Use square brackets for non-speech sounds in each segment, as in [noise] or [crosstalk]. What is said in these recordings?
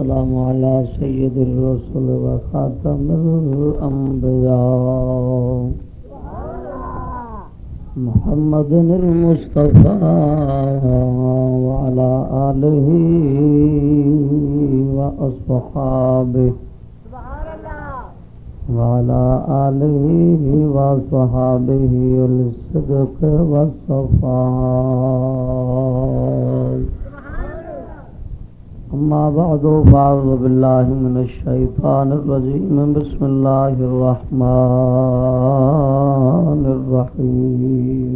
والسلام على سيد الرسل وخاتم الأنبياء. محمد المصطفى وعلى آله وأصحابه. وعلى آله وصحابه الصدق والصفاء. أما بعد، فأعوذ بالله من الشيطان الرجيم. بسم الله الرحمن الرحيم.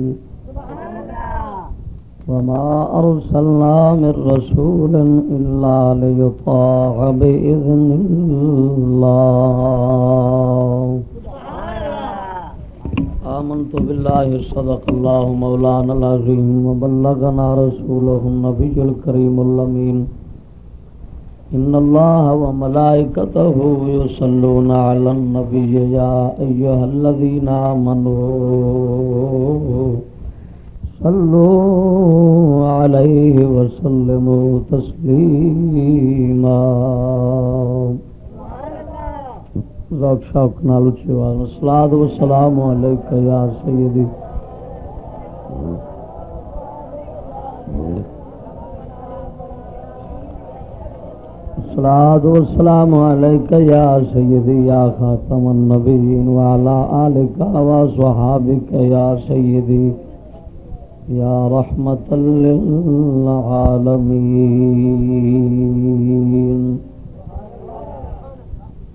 وما أرسلنا من رسول إلا ليطاع بإذن الله. آمنت بالله، صدق الله مولانا العظيم، وبلغنا رسوله النبي الكريم اللمين إن الله وملائكته يصلون على النبي يا أيها الذين آمنوا صلوا عليه وسلموا تسليما ذوق شوق نال اچھی آواز الصلوۃ والسلام علیک یا سیدی۔ الصلوۃ والسلام علیک یا سیدی یا خاتم النبیین وعلى آلک وصحابک یا سیدی یا رحمت للعالمین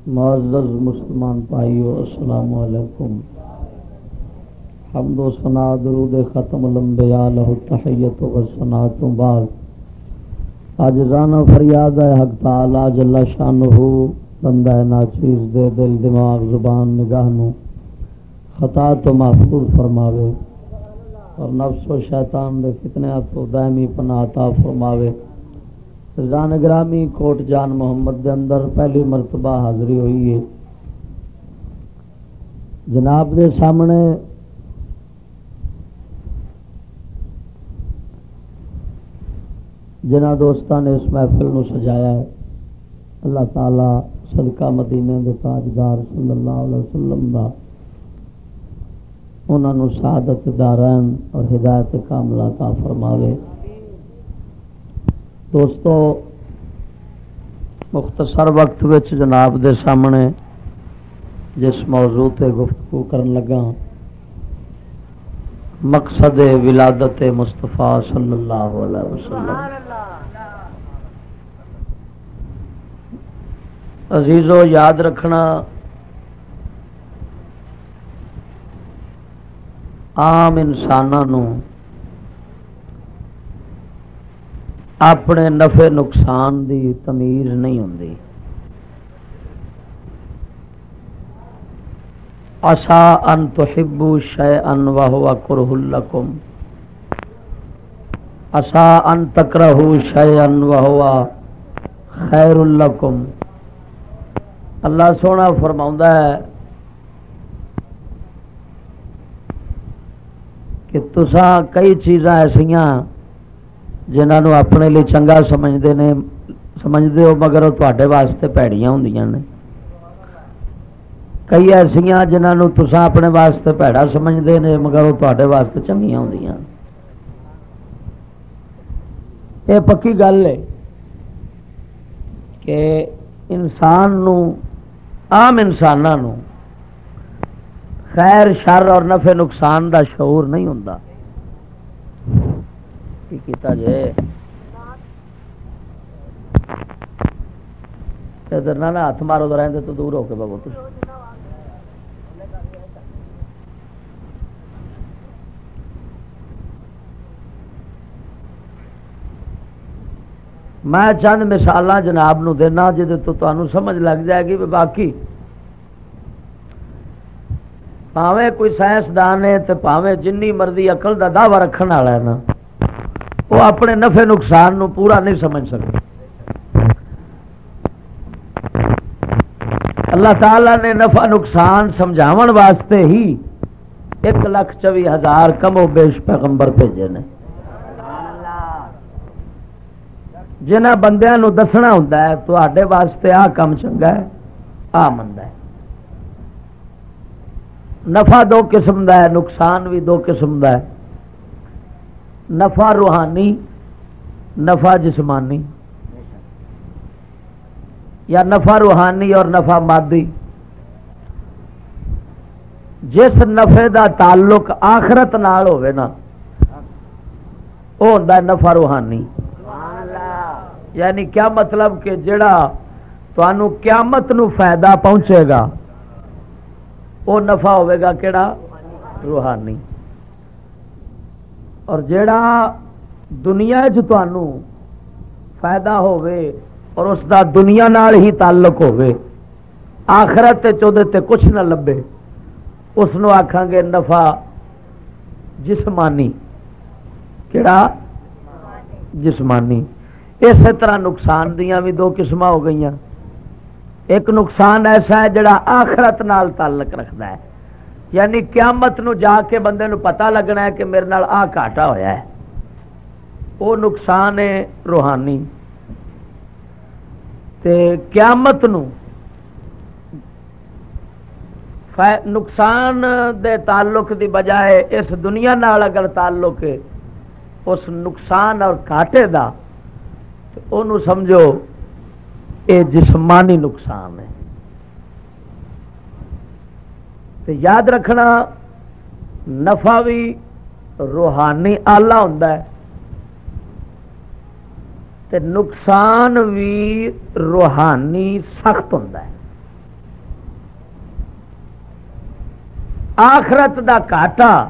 معزز مسلمان بھائیو، السلام علیکم. حمد و ثنا درود ختم الانبیاء لہ تحیت و ثنا تو بعد. اج رانا فریاد ہے حق تعالی جل شانہ بندہ ناچیز دے دل دماغ زبان نگاہ نو خطا تو محفوظ فرماوے اور نفس و شیطان دے فتنے تو دائمی پناہ عطا فرماوے رضان گرامی کوٹ جان محمد دے اندر پہلی مرتبہ حاضری ہوئی ہے جناب دے سامنے جنہ دوستان نے اس محفل نو سجایا ہے۔ اللہ تعالی صدقہ مدینے دے تاجدار صلی اللہ علیہ وسلم دا انہوں نے سعادت دارین اور ہدایت کاملہ عطا فرماوے۔ دوستو، مختصر وقت وچ جناب دے سامنے جس موضوع تے گفتگو کرن لگا مقصد ولادت مصطفیٰ صلی اللہ علیہ وسلم۔ عزیزو، یاد رکھنا، عام انسانوں اپنے نفع نقصان دی تمیز نہیں ہوں اصا ان تحبو شے ان واہ کرہ لکم اصا ان تکرہ شے ان واہ خیر لکم اللہ سونا فرما ہے کہ تسا کئی چیزاں ایسا جنہوں اپنے لیے چنگا سمجھتے ہیں سمجھتے ہو مگر وہ تے واسطے پیڑیاں ہوں نے۔ کئی ایسا جنہوں تسا اپنے واسطے پیڑا سمجھتے ہیں مگر وہ تے واسطے چنگیا ہوں یہ پکی گل ہے کہ انسان نو عام انسانوں خیر شر اور نفع نقصان دا شعور نہیں ہوں کیتا جے ادھر نہ ہاتھ مارو تو رہتے تو دور ہو کے بابو میں چند مثال جناب نو دینا جی تو تمہیں سمجھ لگ جائے گی باقی۔ پاوے کوئی سائنسدان ہے تو پاوے جنی مرضی اقل کا دعوی رکھنے والا ہے نا، وہ اپنے نفع نقصان نو پورا نہیں سمجھ سکتے اللہ تعالی نے نفع نقصان سمجھاو واسطے ہی ایک لاکھ چوی ہزار کم و بیش پیغمبر بھیجے نے۔ جنہ بندیا دسنا ہوں تے واسطے آ کام چنگا ہے، آ مند ہے۔ نفع دو قسم کا ہے، نقصان بھی دو قسم کا ہے۔ نفع روحانی، نفع جسمانی۔ یا نفع روحانی اور نفع مادی۔ جس نفے دا تعلق آخرت نال ہوئے نا وہ ہوتا نفع روحانی۔ یعنی کیا مطلب کہ جڑا تمہوں قیامت نو فائدہ پہنچے گا، وہ نفع گا کہڑا روحانی۔ اور جڑا دنیا فائدہ اور اس دا دنیا نال ہی تعلق آخرت تے کچھ نہ لبے، اس آخان گے نفع جسمانی۔ کہڑا جسمانی۔ اسی طرح نقصان دیا بھی دو قسم ہو گئی ایک نقصان ایسا ہے جڑا آخرت نال تعلق رکھتا ہے۔ یعنی قیامت نو جا کے بندے نو پتا لگنا ہے کہ میرے نال آ کاٹا ہویا ہے۔ وہ نقصان ہے روحانی۔ تے قیامت نو نقصان دے تعلق دی بجائے اس دنیا نال اگر تعلق ہے، اس نقصان اور کاٹے دا تو سمجھو، اے جسمانی نقصان ہے۔ تو یاد رکھنا، نفع بھی روحانی آلہ ہوں نقصان بھی روحانی سخت ہوں آخرت دا کاٹا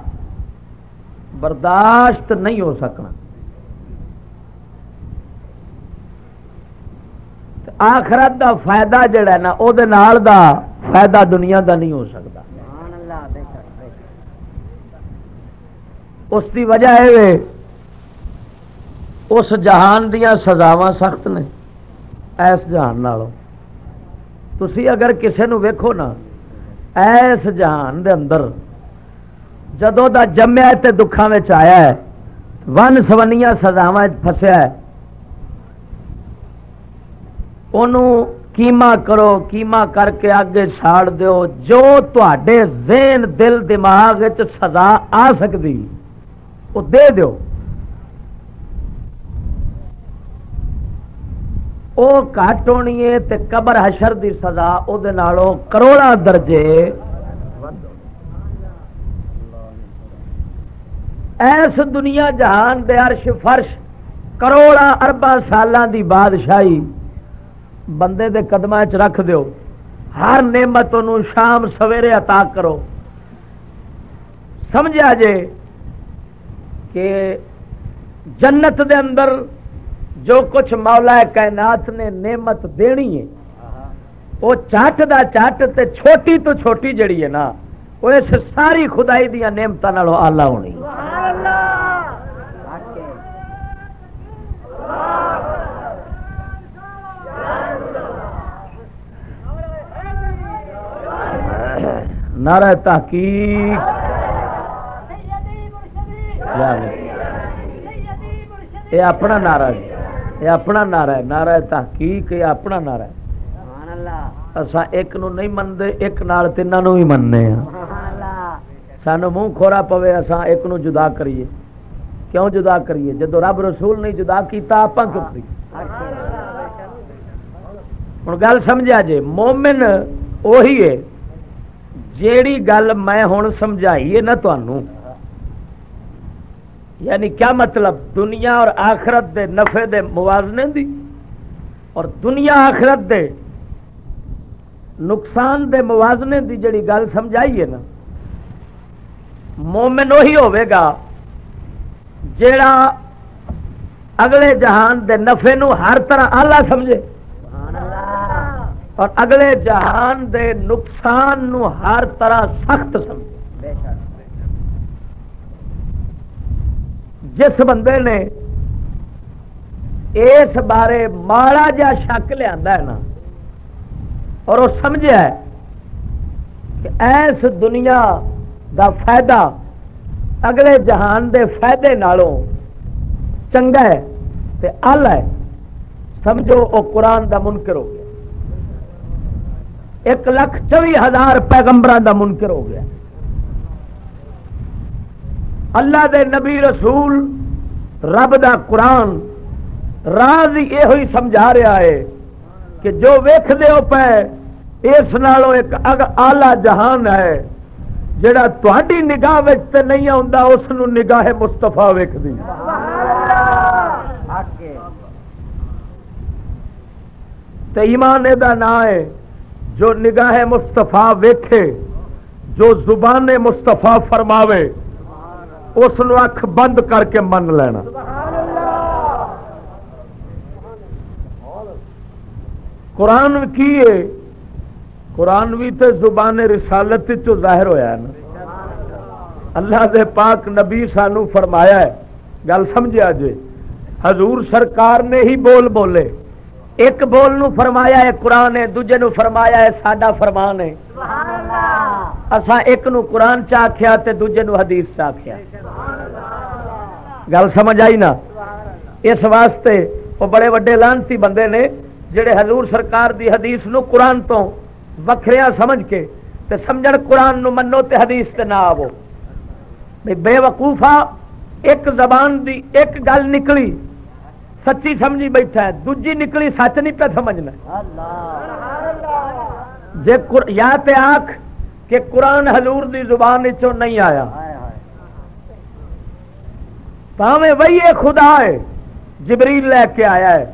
برداشت نہیں ہو سکنا۔ آخرت دا فائدہ جڑا ہے نا وہ فائدہ دنیا دا نہیں ہو سکتا۔ اس دی وجہ ہے اس جہان دیا سزاوا سخت نے۔ ایس جہان نالوں۔ تھی اگر کسے نو ویکھو نا ایس جہان دے اندر جدو دا جمیا تے دکھان آیا ہے ون سونیاں سزاوا فسیا ہے انہوں کیما کرو کیما کر کے آگے چھاڑ دیو جو تے ذہن دل دماغ سزا آ سکتی وہ دے دیو او کٹ ہونی ہے تے قبر حشر دی سزا وہ کروڑا درجے ایس دنیا جہان دے عرش فرش کروڑا اربا سالان دی بادشاہی بندے دے قدم چ رکھ دیو۔ ہر نعمت شام سویرے عطا کرو۔ سمجھا جے کہ جنت دے اندر جو کچھ مولا کائنات نے نعمت دینی ہے وہ چٹ دا چٹ تے چھوٹی تو چھوٹی جڑی ہے نا وہ اس ساری خدائی دیا نعمت آلہ ہونی نعرہ تحقیق۔ یہ اپنا نعرہ ہے۔ یہ اپنا نعرہ ہے۔ نعرہ تحقیق، یہ اپنا نعرہ ہے۔ اسا ایک نو نہیں منتے ایک نال تینوں نو بھی مننے ہیں سانو منہ کھورا پوے اسا ایک نو جدا کریے۔ کیوں جدا کریے؟ جدو رب رسول نہیں جدا کیتا آپ کیوں کریے؟ ہوں گل سمجھا جے مومن وہی ہے جیڑی گل میں ہوں سمجھائی ہے نا تنوع یعنی کیا مطلب دنیا اور آخرت دے نفے دے موازنے دی اور دنیا آخرت دے نقصان دے موازنے دی جڑی گل سمجھائی ہے نا مومن وہی ہوا جیڑا اگلے جہان دے نفے نو ہر طرح آلہ سمجھے اور اگلے جہان دے نقصان نو ہر طرح سخت سمجھے۔ جس بندے نے اس بارے ماڑا جا شک لیا نا، اور وہ سمجھا کہ ایس دنیا دا فائدہ اگلے جہان دے فائدے نالوں چنگا ہے تے آل ہے۔ سمجھو، وہ قرآن دا منکر ہو گیا۔ ایک لاکھ چوی ہزار پیغمبر دا منکر ہو گیا۔ اللہ دے نبی رسول رب دا قرآن راز یہ سمجھا رہا ہے کہ جو ویخ ہو پے اس نالوں ایک آلہ جہان ہے جڑا تھی نگاہ تے نہیں آتا اس نگاہ مستفا ویک ایمان دا نام ہے جو نگاہ مستفا ویکھے، جو زبان مستفا فرماوے، اس اکھ بند کر کے من لینا۔ قرآن کی ہے؟ قرآن بھی تو زبان رسالت ظاہر ہویا ہے نا۔ اللہ دے پاک نبی سانو فرمایا ہے۔ گل سمجھا جی حضور سرکار نے ہی بول بولے۔ ایک بول نو فرمایا ہے قرآن ہے دوجے نو فرمایا ہے ساڈا فرمان ہے۔ اسا ایک نو قرآن چاخیا تے دوجے نو حدیث چاخیا گل سمجھ آئی نا؟ اس واسطے وہ بڑے وڈے لانتی بندے نے جڑے حضور سرکار دی حدیث نو قرآن تو وکھریا سمجھ کے تے سمجھ قرآن نو منو تے حدیث تے نہ آو بے وقوفا ایک زبان دی ایک گل نکلی۔ سچی سمجھی بیٹھا ہے دوجی نکلی سچ نہیں پہ سمجھنا۔ جے یا تے آخ کہ قرآن حضور دی زبان چو نہیں آیا۔ پاوے وہی خدا ہے جبریل لے کے آیا ہے۔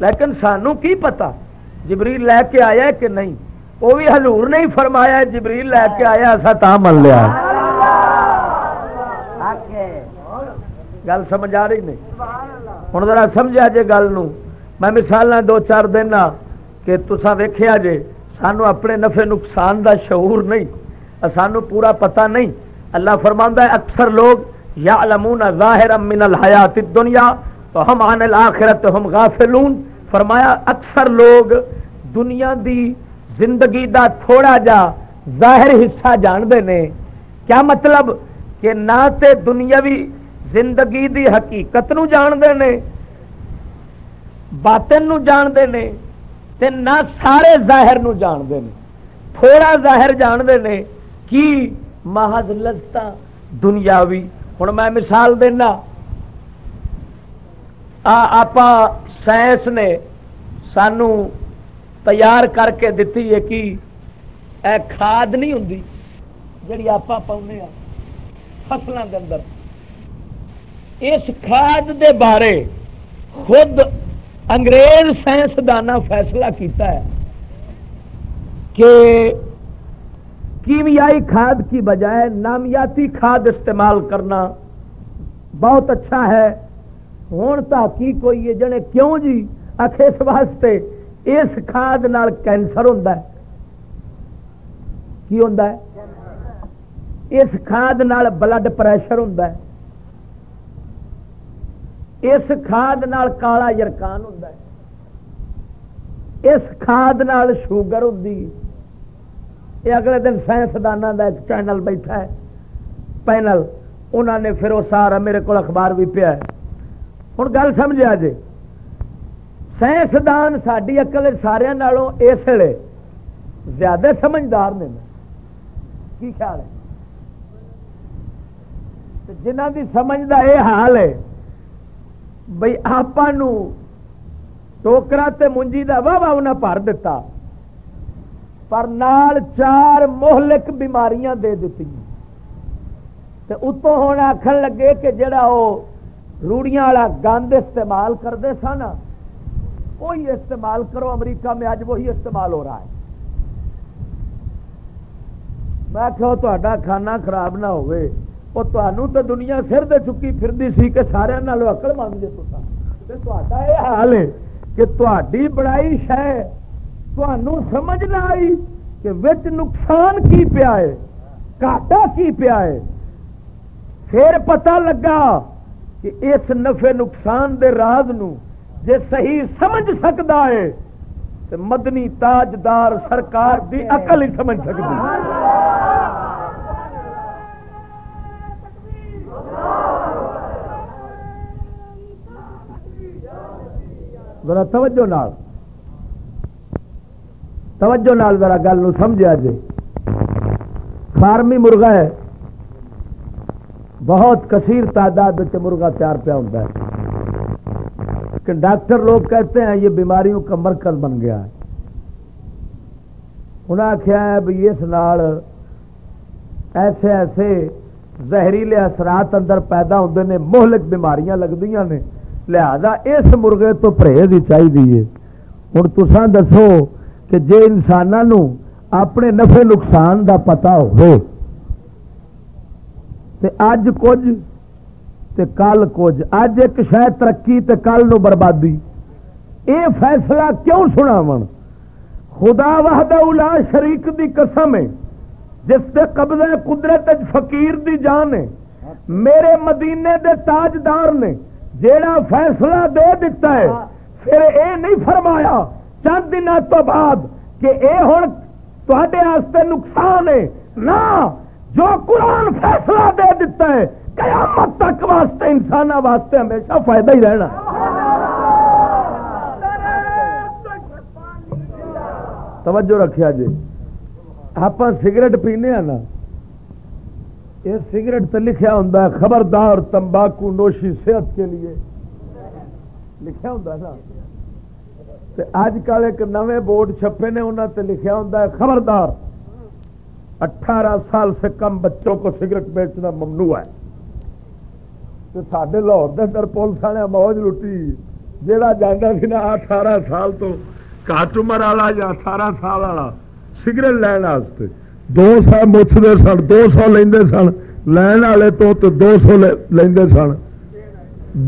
لیکن سانو کی پتا جبریل لے کے آیا ہے کہ نہیں؟ وہ بھی حضور نہیں فرمایا جبریل لے کے آیا ایسا تا من لیا۔ گل سمجھ آ رہی نہیں؟ ہوں ذرا سمجھا جے گل میں مثال دو چار دینا کہ تسا ویخیا جے سانو اپنے نفے نقصان دا شعور نہیں سانو پورا پتا نہیں اللہ فرما ہے اکثر لوگ یا لمون ظاہر من الحیات دنیا تو ہم آن الآخرت ہم غافلون فرمایا اکثر لوگ دنیا دی زندگی دا تھوڑا جا ظاہر حصہ جانتے ہیں کیا مطلب کہ نہ تے دنیاوی زندگی دی حقیقت نو جانتے ہیں باطن نو جانتے ہیں تے نہ سارے ظاہر نو جانتے ہیں تھوڑا ظاہر جانتے ہیں کی محض لذت دنیاوی۔ ہوں میں مثال دینا آپ سائنس نے سانو تیار کر کے دیتی ہے کہ اے کھاد نہیں ہوں جی آپ پاؤنے فصلوں کے اندر۔ اس کھاد دے بارے خود انگریز سائنسدان فیصلہ کیتا ہے کہ کیمیائی کھاد کی بجائے نامیاتی کھاد استعمال کرنا بہت اچھا ہے۔ ہوں تحقیق ہوئی ہے جنے کیوں جی؟ اس واسطے اس کھاد نال کینسر ہوں کی ہوں اس کھاد نال بلڈ پریشر ہوں اس کھاد نال کالا یرکان ہوں اس کھاد نال شوگر ہوں یہ اگلے دن سائنسدانوں کا ایک چینل بیٹھا ہے۔ پینل انہوں نے پھر وہ سارا میرے کو اخبار بھی پیا ہے۔ ہوں گل سمجھا جی۔ سائنسدان ساری اقل سارے اس ویلے زیادہ سمجھدار نے کی خیال ہے؟ جنہ کی سمجھ کا یہ حال ہے بھائی آپ ٹوکرا منجی کا واہ واہ انہیں بھر دتا پر نال چار مہلک بیماریاں دے دیتی اتوں ہوں آخر لگے کہ جڑا وہ روڑیاں والا گند استعمال کرتے سن وہی استعمال کرو امریکہ میں اج وہی استعمال ہو رہا ہے میں کہ کھانا خراب نہ ہوئے وہ تمہوں تو دنیا سر دے چکی پھر سی کہ سارے اکل مان جے تو یہ حال ہے کہ تھی بڑائی شہ سمجھ نہ آئی کہ وچ نقصان کی پیا ہے کاٹا کی پیا ہے پھر پتہ لگا کہ اس نفے نقصان دے راز نو جے صحیح سمجھ سکتا ہے تو مدنی تاجدار سرکار دی عقل ہی سمجھ سکتی ذرا توجہ نال۔ توجہ نال ذرا گل سمجھا جی فارمی مرغا ہے۔ بہت کثیر تعداد مرغا تیار پیا ہوتا ہے۔ کہ ڈاکٹر لوگ کہتے ہیں یہ بیماریوں کا مرکز بن گیا ہے۔ انہیں آخیا ہے بھی اس نال ایسے ایسے زہریلے اثرات اندر پیدا ہوتے ہیں مہلک بیماریاں لگتی نے۔ لہذا اس مرغے تو پرہیز ہی چاہیے ہوں تسان دسو کہ جے انسانوں اپنے نفے نقصان دا پتا ہو اج کچھ تے کل کچھ اج ایک شاید ترقی تے کل نو بربادی۔ اے فیصلہ کیوں سنا من خدا وحدہ اولا شریک دی قسم ہے، جس سے قبضہ قدرت فقیر دی جان ہے۔ میرے مدینے دے تاجدار نے جیڑا فیصلہ دے دیتا ہے پھر اے نہیں فرمایا چند دن تو بعد کہ اے ہوں تے نقصان ہے۔ نہ جو قرآن فیصلہ دے دیتا ہے قیامت تک واسطے انسان واسطے ہمیشہ فائدہ ہی رہنا۔ توجہ رکھیا جی آپ سگریٹ پینے ہیں نا۔ یہ سگریٹ تو لکھا ہوں خبردار تمباکو نوشی صحت کے لیے۔ لکھا ہوں نا؟ اج کل ایک نئے بورڈ چھپے نے انہوں نے لکھا ہوں خبردار۔ اٹھارہ سال سے کم بچوں کو سگریٹ بیچنا ممنوع ہے۔ سڈے لاہور کے اندر پولیس والے موج لٹی۔ جہاں جانا نا اٹھارہ سال تو کٹ عمر والا یا اٹھارہ سال والا سگریٹ لین واسطے۔ دو سو مچھتے سن، دو سو لے سن، لین والے تو دو سو لے سن۔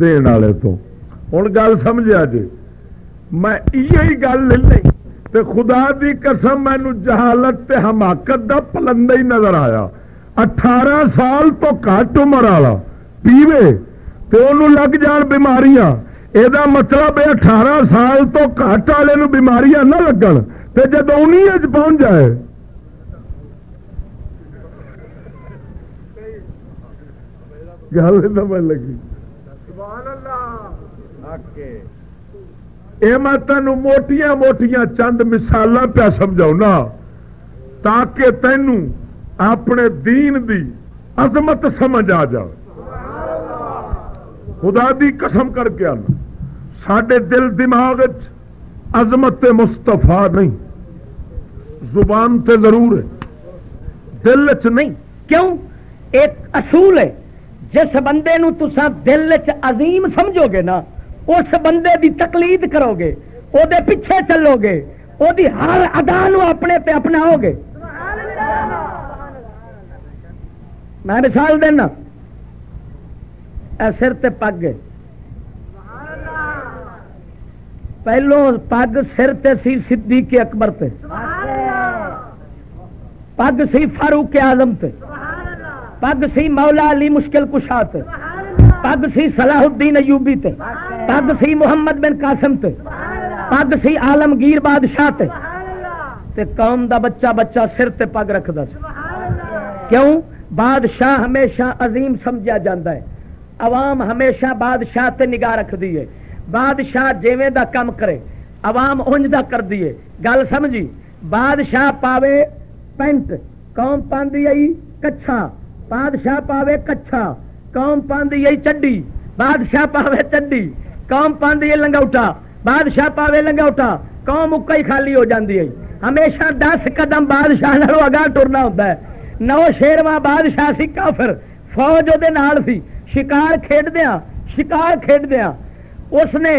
دن والے تو۔ ہوں گل سمجھا جی۔ میں یہی گل لے لی تے خدا دی قسم مینو جہالت تے حماقت دا پلندہ ہی نظر آیا۔ اٹھارہ سال تو کٹ عمر والا پیوے تے انہوں لگ جان بیماریاں۔ یہ مطلب ہے اٹھارہ سال تو کٹ والے بیماریاں نہ لگن تے جب انہیں پہنچ جائے گل نہ لگی۔ یہ میں تینوں موٹیاں موٹیاں چند مثال پیا سمجھا تاکہ تینوں اپنے دین دی عظمت سمجھ آ جائے خدا دی قسم کر کے آنا۔ سڈے دل دماغ عظمت مستفا نہیں۔ زبان تے ضرور ہے۔ دل چ نہیں۔ کیوں؟ ایک اصول ہے۔ جس بندے نو تسا دل چ عظیم سمجھو گے نا اس بندے دی تقلید کرو گے او دے پیچھے چلو گے او دی ہر ادا اپنے پہ اپنا ہو گے۔ میں مثال دینا اے سر تے پگ پہلو پگ سر تے سی صدیق اکبر تے۔ پگ سی فاروق آزم تے۔ پگ سی مولا علی مشکل کشا تے پگ سی صلاح الدین ایوبی تے پگ سی محمد بن قاسم تے پگ سی عالمگیر بادشاہ تے تے قوم دا بچہ بچہ سر تے پگ رکھدا سی۔ کیوں؟ بادشاہ ہمیشہ عظیم سمجھا جاتا ہے۔ عوام ہمیشہ بادشاہ تے نگاہ رکھ دیے بادشاہ جیویں دا کم کرے، عوام اونج دا کر دیے گل سمجھی؟ بادشاہ پاوے پینٹ، قوم پاندی آئی کچھا بادشاہ پاوے کچھا، قوم پاندی آئی چڈی۔ بادشاہ پاوے چڈی، قوم پاندی لنگوٹا بادشاہ پاوے لنگوٹا قوم اکا ہی خالی ہو جاندی ہے۔ ہمیشہ دس قدم بادشاہ نالوں اگاں ٹرنا ہوتا ہے۔ نو شیرواں بادشاہ سی کافر، فوج وہ نال سی۔ شکار کھیڈ دیا ہاں، شکار کھیڈ دیا ہاں۔ اس نے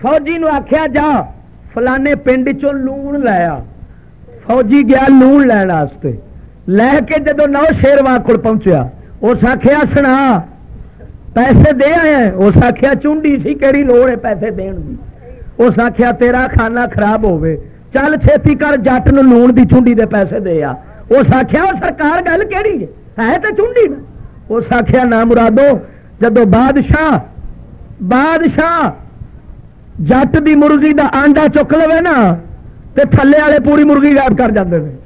فوجی نو آخیا جا، فلانے پنڈ چ لون لایا فوجی گیا لون لین واسطے۔ لے کے جدو نو شیرواں کو پہنچیا، اس آخیا سنا، پیسے دے آئے اس آخیا چونڈی سی کہڑی لوڑ ہے پیسے دین دی۔ اس آخیا تیرا کھانا خراب ہوے چل چھتی کر، جٹ نون دی چونڈی دے پیسے دے آ۔ اس آخیا سرکار، گل کہڑی ہے؟ تو چونڈی اس آخیا نہ مرادو، جدو بادشاہ بادشاہ جٹ دی مرغی دا آنڈا چک لو نا، تے تھلے والے پوری مرغی غائب کر جاتے ہیں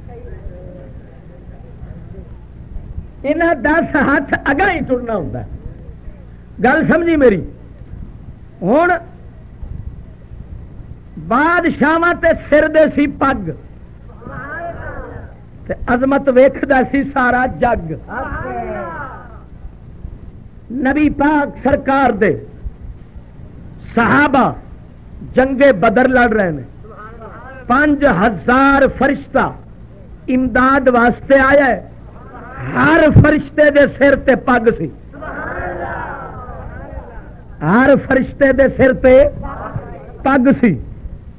یہاں دس ہاتھ اگا ہی ٹرنا ہوں گل سمجھی میری؟ ہوں بادشاہ سر دے سی پگ۔ تے عظمت سی سارا جگ۔ نبی پاک سرکار دے صحابہ جنگے بدر لڑ رہے ہیں پانچ ہزار فرشتہ امداد واسطے آیا ہے۔ ہر فرشتے دے سر تے پگ سی۔ ہر فرشتے دے سر تے پگ سی۔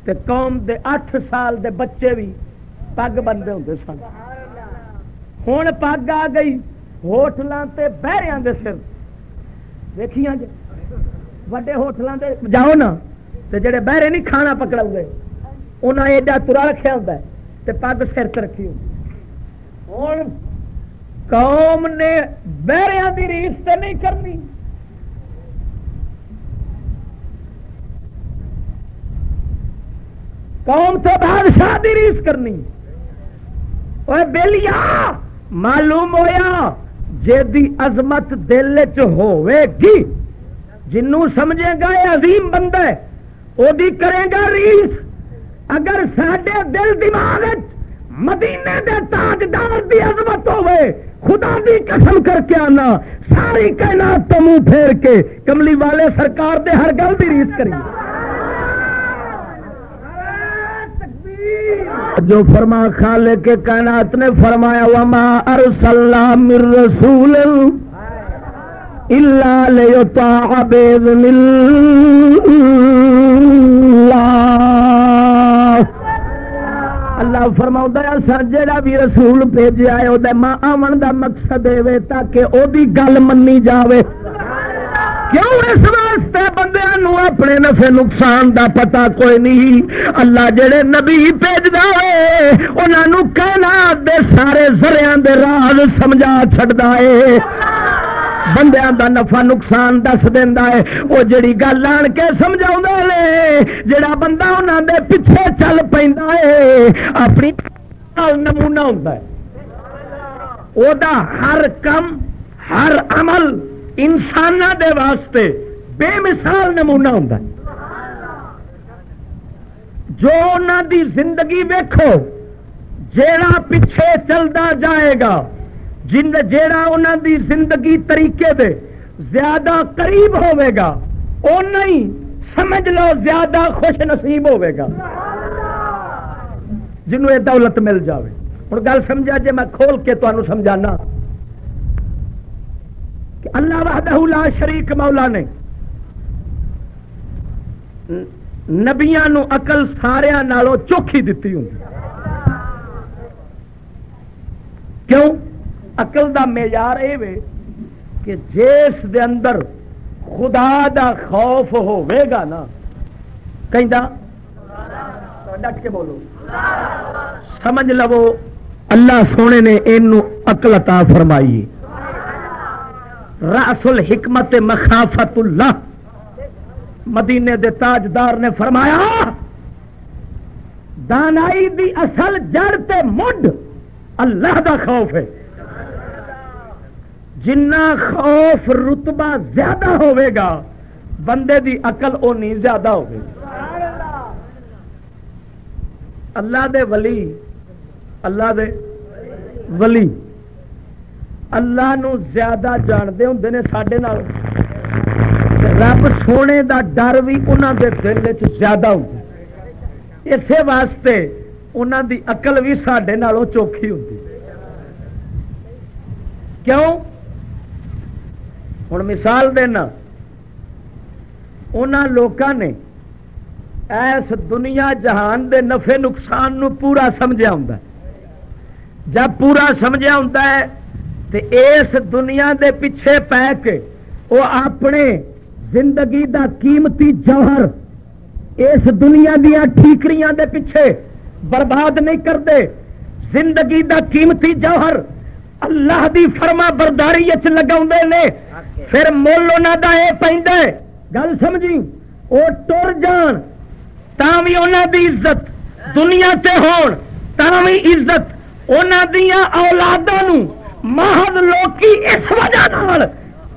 تے قوم دے اٹھ سال دے بچے بھی پگ بنتے ہوں سن۔ ہوں پگ آ گئی ہوٹلوں تے بہریاں دے سر۔ دیکھیاں جی وڈے ہوٹلوں تے جاؤ نا، تے جڑے بہرے نہیں کھانا پکڑا ہوئے انہیں ایڈا ترا رکھا ہوتا ہے، تے پگ سر تے رکھی ہوتی ہوں قوم نے بہریاں دی ریس تے نہیں کرنی۔ قوم تو بادشاہ دی ریس کرنی۔ اوے بیلیا معلوم ہویا جے دی عظمت دل چ ہوے گی۔ جنوں سمجھے گا یہ عظیم بندہ ہے وہ بھی کرے گا ریس۔ اگر سڈے دل دماغ مدینے دے تاجدار دی عظمت ہوے خدا دی قسم کر کے آنا، ساری کائنات تو منہ پھیر کے کملی والے سرکار دے ہر گل دی ریس کری جو فرما خالے کے کائنات نے فرمایا، وما ارسلنا من رسول الا لیطاع باذن اللہ اللہ فرما سر جا بھی رسول بھیجا ہے وہ ماں آمن دا مقصد ہے تاکہ وہ گل منی جاوے۔ کیوں اس واسطے بندے اپنے نفے نقصان دا پتا کوئی نہیں؟ اللہ جڑے نبی بھیج دے انہوں کہنا دے سارے زریاں دے راز سمجھا چھڑدا ہے۔ بندیاں دا نفع نقصان دس دینا ہے۔ وہ جڑی گل آن کے سمجھا لے جڑا بندہ انہوں دے پیچھے چل پہ اپنی نمونہ ہوتا ہے۔ وہ ہر کم، ہر عمل انسان دے واسطے بے مثال نمونہ ہوں جو انہوں دی زندگی ویکھو، جیڑا پیچھے چلتا جائے گا جن جیڑا انہوں دی زندگی طریقے دے زیادہ قریب ہوئے گا، او نہیں، سمجھ لو زیادہ خوش نصیب ہوئے گا۔ جنہوں یہ دولت مل جاوے۔ اور گل سمجھا جی میں کھول کے تمہیں سمجھانا۔ کہ اللہ وحدہ لا شریک مولا نے نبیا اقل سارا نالوں چوکھی دیتی ہوں کیوں؟ اقل دا معیار یہ کہ جس دے اندر خدا دا خوف ہوئے گا نا ڈٹ کے بولو۔ سمجھ لو، اللہ سونے نے یہ اقل عطا فرمائی۔ راس الحکمت مخافت اللہ۔ مدینے دے تاجدار نے فرمایا، دانائی دی اصل جڑ تے مڈ اللہ دا خوف ہے۔ جنا خوف رتبہ زیادہ ہوئے گا، بندے دی عقل اونی زیادہ ہوگی اللہ دے ولی، اللہ دے ولی۔ اللہ نو زیادہ جانتے ہوں نے سڈے رب سونے دا ڈر بھی انہوں دے دل زیادہ ہوں اسی واسطے انہوں دی اقل بھی سڈے چوکھی ہوں کیوں؟ ہوں مثال دینا ان لوگوں نے ایس دنیا جہان دے نفے نقصان نو پورا سمجھا ہوں جب پورا سمجھا ہوں تے اس دنیا دے پیچھے پہ کے وہ اپنے زندگی دا قیمتی جوہر اس دنیا دیا ٹھیکریاں دے پیچھے برباد نہیں کرتے زندگی دا قیمتی جوہر اللہ دی فرما برداری لگا نے، پھر مول مل دا یہ پہ گل سمجھی؟ وہ ٹر جان بھی انہوں دی عزت دنیا تے ہون بھی عزت انہوں دیا اولادوں محض لوکی اس وجہ نال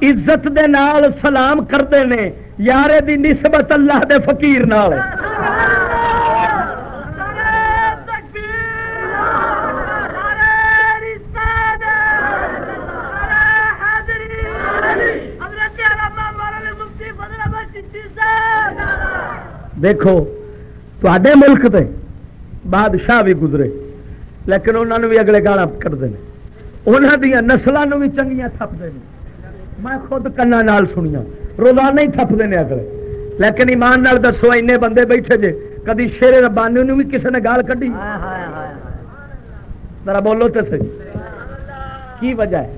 عزت دے نال سلام کرتے ہیں یارے دی نسبت اللہ دے فقیر نال۔ دیکھو تے ملک تے بادشاہ بھی گزرے لیکن انہوں نے بھی اگلے گالا کرتے ہیں انہوں دیا نسلوں بھی چنگیاں تھپتے ہیں میں خود کنا نال سنیا روزانہ ہی تھپتے ہیں اگلے۔ لیکن ایمان نال دسو این بندے بیٹھے جے کدی شیر ربانی بھی کسی نے گال کھی ذرا بولو تو سی کی وجہ ہے؟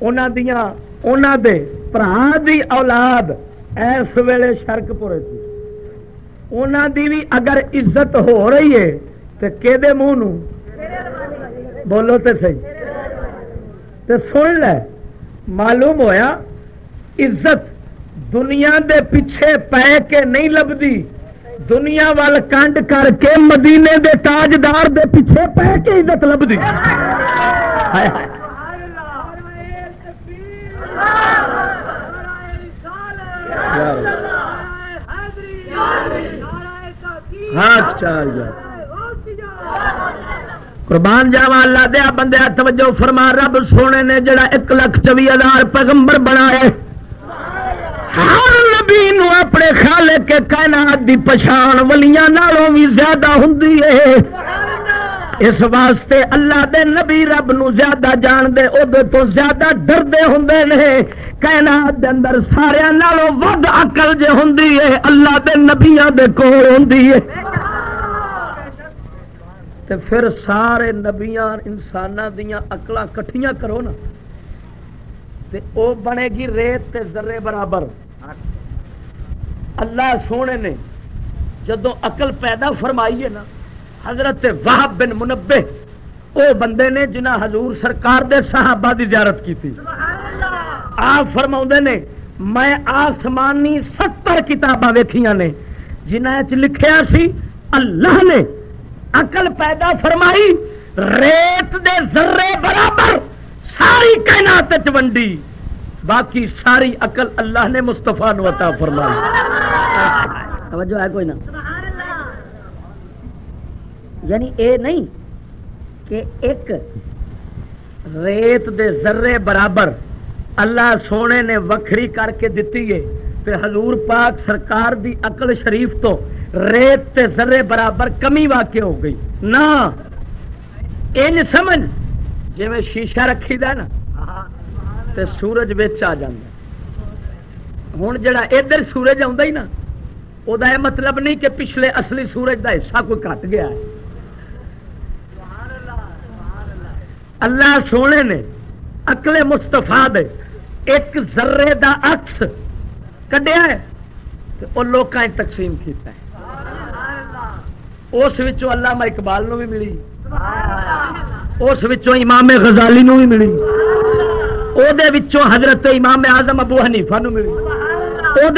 انہوں دیا انہوں دے برا دی اولاد اس ویلے شرک پورے تھی۔ انہوں دی بھی اگر عزت ہو رہی ہے تو کہ منہ بولو تو سی تو سن لے معلوم ہویا عزت دنیا دے پیچھے پہ کے نہیں لبدی۔ دنیا وال کنڈ کر کے مدینے دے تاجدار دے پیچھے پہ کے عزت لبدی۔ ہاں چال قربان جاوا، اللہ دیا بندے، توجہ فرما، رب سونے نے جڑا ایک لاکھ چوی ہزار پیغمبر بنایا ہر نبی نو اپنے خالق کے کائنات دی پچھان ولیاں نالوں بھی زیادہ ہوں اس واسطے اللہ دے نبی رب نو زیادہ جان دے او دے تو زیادہ ڈر دے ہوں نے۔ کائنات دے اندر سارے نالوں ود عقل جے ہوں اللہ دے نبیاں دے کول ہوں تے پھر سارے نبیاں انسان دیا اقل کٹھیاں کرو نا۔ تے او بنے گی ریت تے ذرے برابر۔ اللہ سونے نے جدو اقل پیدا فرمائی ہے نا حضرت واہب بن منبے او بندے نے جنہ حضور سرکار دے صحابہ دی زیارت کی تھی۔ آپ فرما نے میں آسمانی ستر کتاباں ویکھیاں نے جنہ لکھیا سی اللہ نے عقل پیدا فرمائی ریت دے ذرے برابر ساری کائنات ونڈی۔ باقی ساری عقل اللہ نے مستفا نو عطا فرمائی۔ توجہ ہے کوئی نہ۔ یعنی اے نہیں کہ ایک ریت دے ذرے برابر اللہ سونے نے وکھری کر کے دیتی ہے تے حضور پاک سرکار دی عقل شریف تو ریت تے ذرے برابر کمی واقع ہو گئی۔ نہ ان سمجھ جی میں شیشہ رکھی دا نا، تے سورج بچ آ جائے ہوں جڑا ادھر سورج آ نا وہ مطلب نہیں کہ پچھلے اصلی سورج دا حصہ کوئی کٹ گیا ہے۔ اللہ سونے نے اکلے مستفا دے، ایک ذرے دا اکس کڈیا ہے وہ لوگ تقسیم کیتا ہے۔ اس علامہ اقبال نو بھی ملی۔ اس امام غزالی نو بھی ملی۔ وہ حضرت امام اعظم ابو حنیفہ نو ملی۔ وہ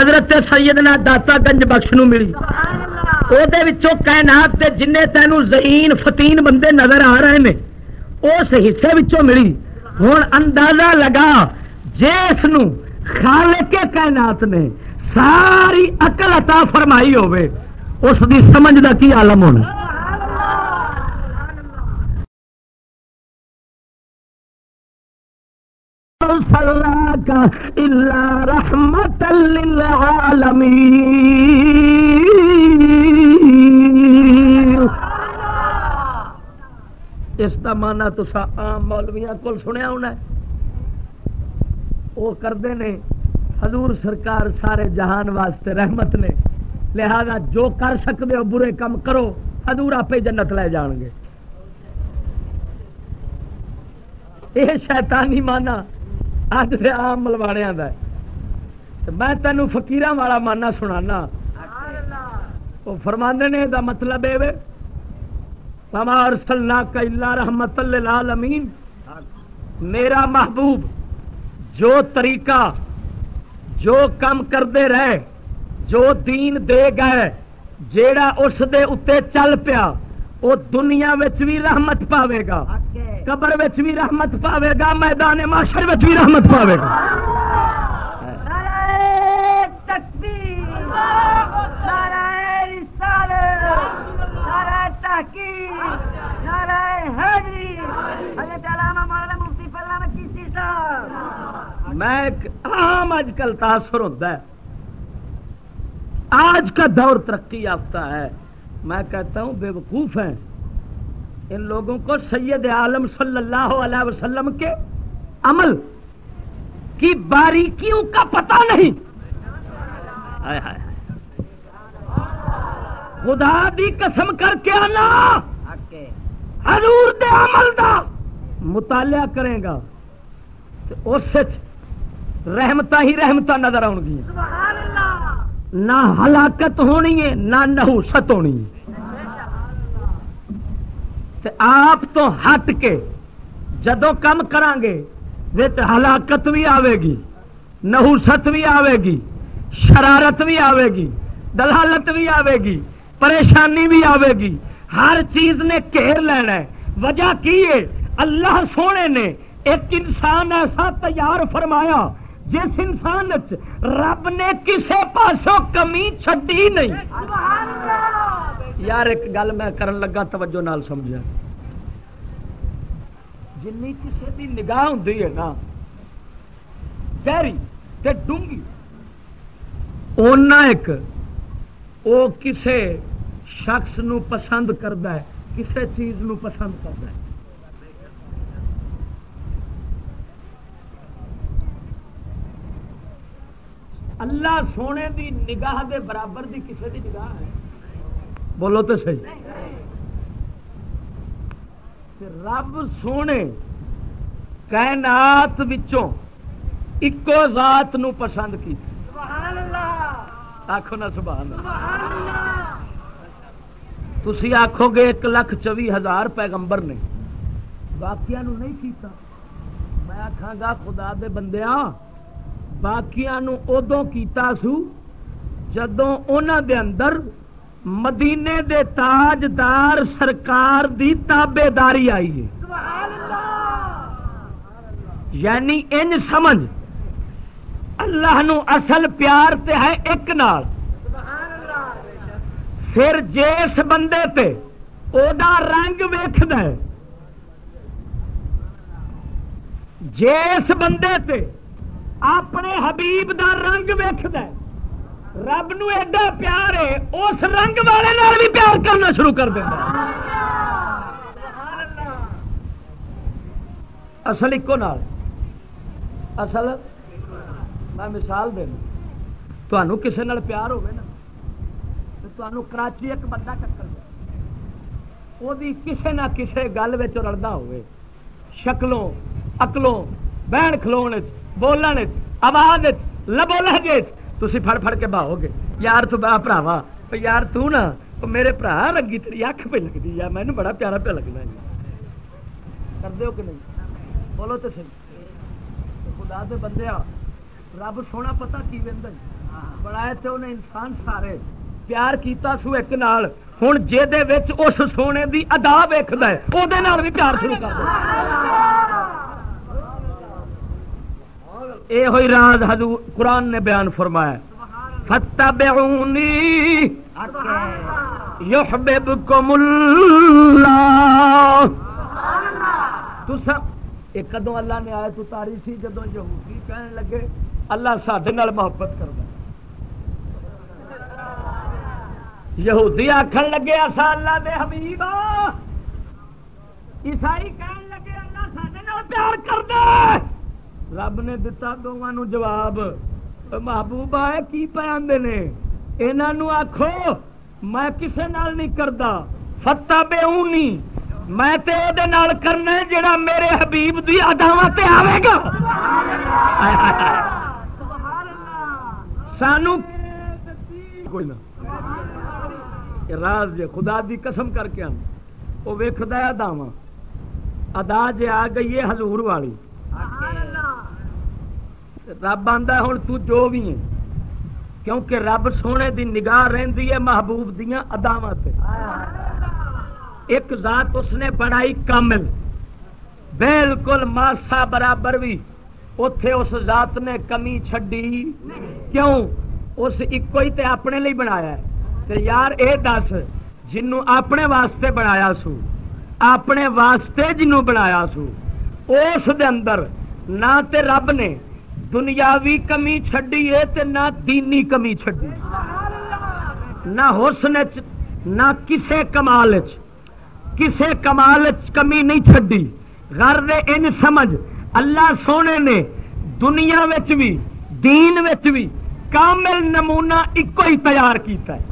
حضرت سیدنا داتا گنج بخش نو ملی۔ وہ کائنات کے جن تینوں زہین فتین بندے نظر آ رہے ہیں اس حصے وچوں ملی۔ ہوں اندازہ لگا جس خالق کائنات نے ساری اقل عطا فرمائی ہوے اس دی سمجھ دا کی عالم ہونا؟ رحمت اس کا مانا تو آم مولویا کو سنیا ہونا وہ کرتے ہیں حضور سرکار سارے جہان واسطے رحمت نے لہذا جو کر سکتے ہو برے کام کرو حضور آپ جنت لے جان گے۔ یہ شیطانی مانا اج سے آم ملواڑیا میں تینوں فکیر والا مانا سنا وہ فرمانے نے دا مطلب یہ کا اللہ رحمت للعالمین میرا محبوب جو طریقہ جو کم کرتے رہے جو دین دے گئے جیڑا اس دے اتے چل پیا وہ دنیا بھی رحمت پاوے گا قبر بھی رحمت پاوے گا میدان معاشر بھی رحمت پاوے گا۔ میں عام اج کل تاثر ہوتا ہے۔ آج کا دور ترقی یافتہ ہے۔ میں کہتا ہوں بے وقوف ہیں۔ ان لوگوں کو سید عالم صلی اللہ علیہ وسلم کے عمل کی باریکیوں کا پتہ نہیں۔ خدا دی قسم کر کے آنا۔ حضور دے عمل دا مطالعہ کرے گا۔ اس رحمت ہی رحمت نظر آن گیا نہ ہلاکت ہونی ہے نہ نہوست ہونی ہے۔ آپ تو ہٹ کے جدو کم کران گے ہلاکت بھی آئے گی نہوست بھی آئے گی شرارت بھی آئے گی دلالت بھی آئے گی۔ پریشانی بھی آئے گی۔ ہر چیز نے گھیر لینا ہے۔ وجہ کی ہے؟ اللہ سونے نے ایک انسان ایسا تیار فرمایا جس انسان رب نے کسے پاسوں کمی چڈی نہیں۔ یار، ایک گل میں کرن لگا، توجہ نال سمجھا۔ جن کسی کی نگاہ ہوں ہے نا گہری ڈونگی ایک وہ کسے شخص نو پسند کرتا ہے، کسے چیز نو پسند کرتا ہے۔ اللہ سونے دی نگاہ دے برابر دی کسے دی نگاہ ہے؟ بولو تو صحیح۔ رب سونے کائنات وچوں اکو ذات نو پسند کی سبحان اللہ۔ آخو نا سبحان تھی آخو گے ایک لاکھ چوی ہزار پیغمبر نے۔ باقیا نہیں کیتا۔ میں آخا گا خدا دے بندیا باقیا ادو کیتا سو جدوں انہوں دے اندر مدینے دے تاجدار سرکار دی تابے داری آئی ہے۔ یعنی ان سمجھ۔ اللہ نو اصل پیار تے ہے ایک نال۔ پھر جس بندے تے او دا رنگ ویخد جس بندے تے اپنے حبیب دا رنگ ویخد رب نو ایڈا پیار ہے، اس رنگ والے نال بھی پیار کرنا شروع کر دینا اصل ایک نال۔ اصل میں مثال دینا تمہوں کسی نال پیار ہوگی نا تو کراچی ایک بندہ ٹکر وہ کسی نہ کسی گل رلتا ہوئے شکلوں اکلوں بہن کھلو بولنے آواز لبو لہجے تھی فڑ فڑ کے باہو گے یار تو با پراوا یار تو نا میرے برا رنگی تیری اکھ پہ لگتی ہے مینو بڑا پیارا پہ لگنا ہے کر دو کہ نہیں بولو تو صحیح خدا دے بندے رب سونا پتا کی وہد بنایا تو انہیں انسان سارے پیار کیتا سو ایک نال۔ ہوں جہد اس سونے دی ادا ویکد ہے۔ وہ بھی پیار شروع کر اے ہوئی راز حضور قرآن نے بیان فرمایا فتبعونی یحببکم اللہ تو ایک کدو اللہ نے آئے تو تاری سی جدو یہودی کہنے لگے اللہ نال محبت کردا یہودی آخر لگے ایسا اللہ دے حبیب عیسائی کہنے لگے اللہ نال پیار کر دے رب نے دتا دونوں جواب محبوبہ ہے کی پہ آدھے نے؟ یہاں آخو میں کسے نال نہیں کرتا فتح بے اونی میں تے او نال کرنا جڑا میرے حبیب دی اداواں تے آوے گا۔ [laughs] سانو کوئی نہ۔ راز جے خدا دی قسم کر کے آن وہ ویکھدا ہے اداواں۔ ادا جے آ گئی ہے حضور والی۔ رب آتا ہوں تو جو بھی ہے کیونکہ رب سونے دی نگاہ رہی ہے محبوب دیا اداوت ایک ذات اس نے بڑائی کامل۔ بالکل ماسا برابر بھی اتے اس ذات نے کمی چڈی کیوں اس ایک ہی تے اپنے لیے بنایا تے یار اے دس جنوں اپنے واسطے بنایا سو اپنے واسطے جنوں بنایا سو اس دے اندر نہ تے رب نے دنیاوی کمی چڈی ہے تے نہ دینی کمی چڈی نہ حسن نہ کسے کمال کسے کمال کمی نہیں چڈی گھر ان سمجھ اللہ سونے نے دنیا بھی دین بھی کامل نمونہ ایک ہی تیار کیتا ہے۔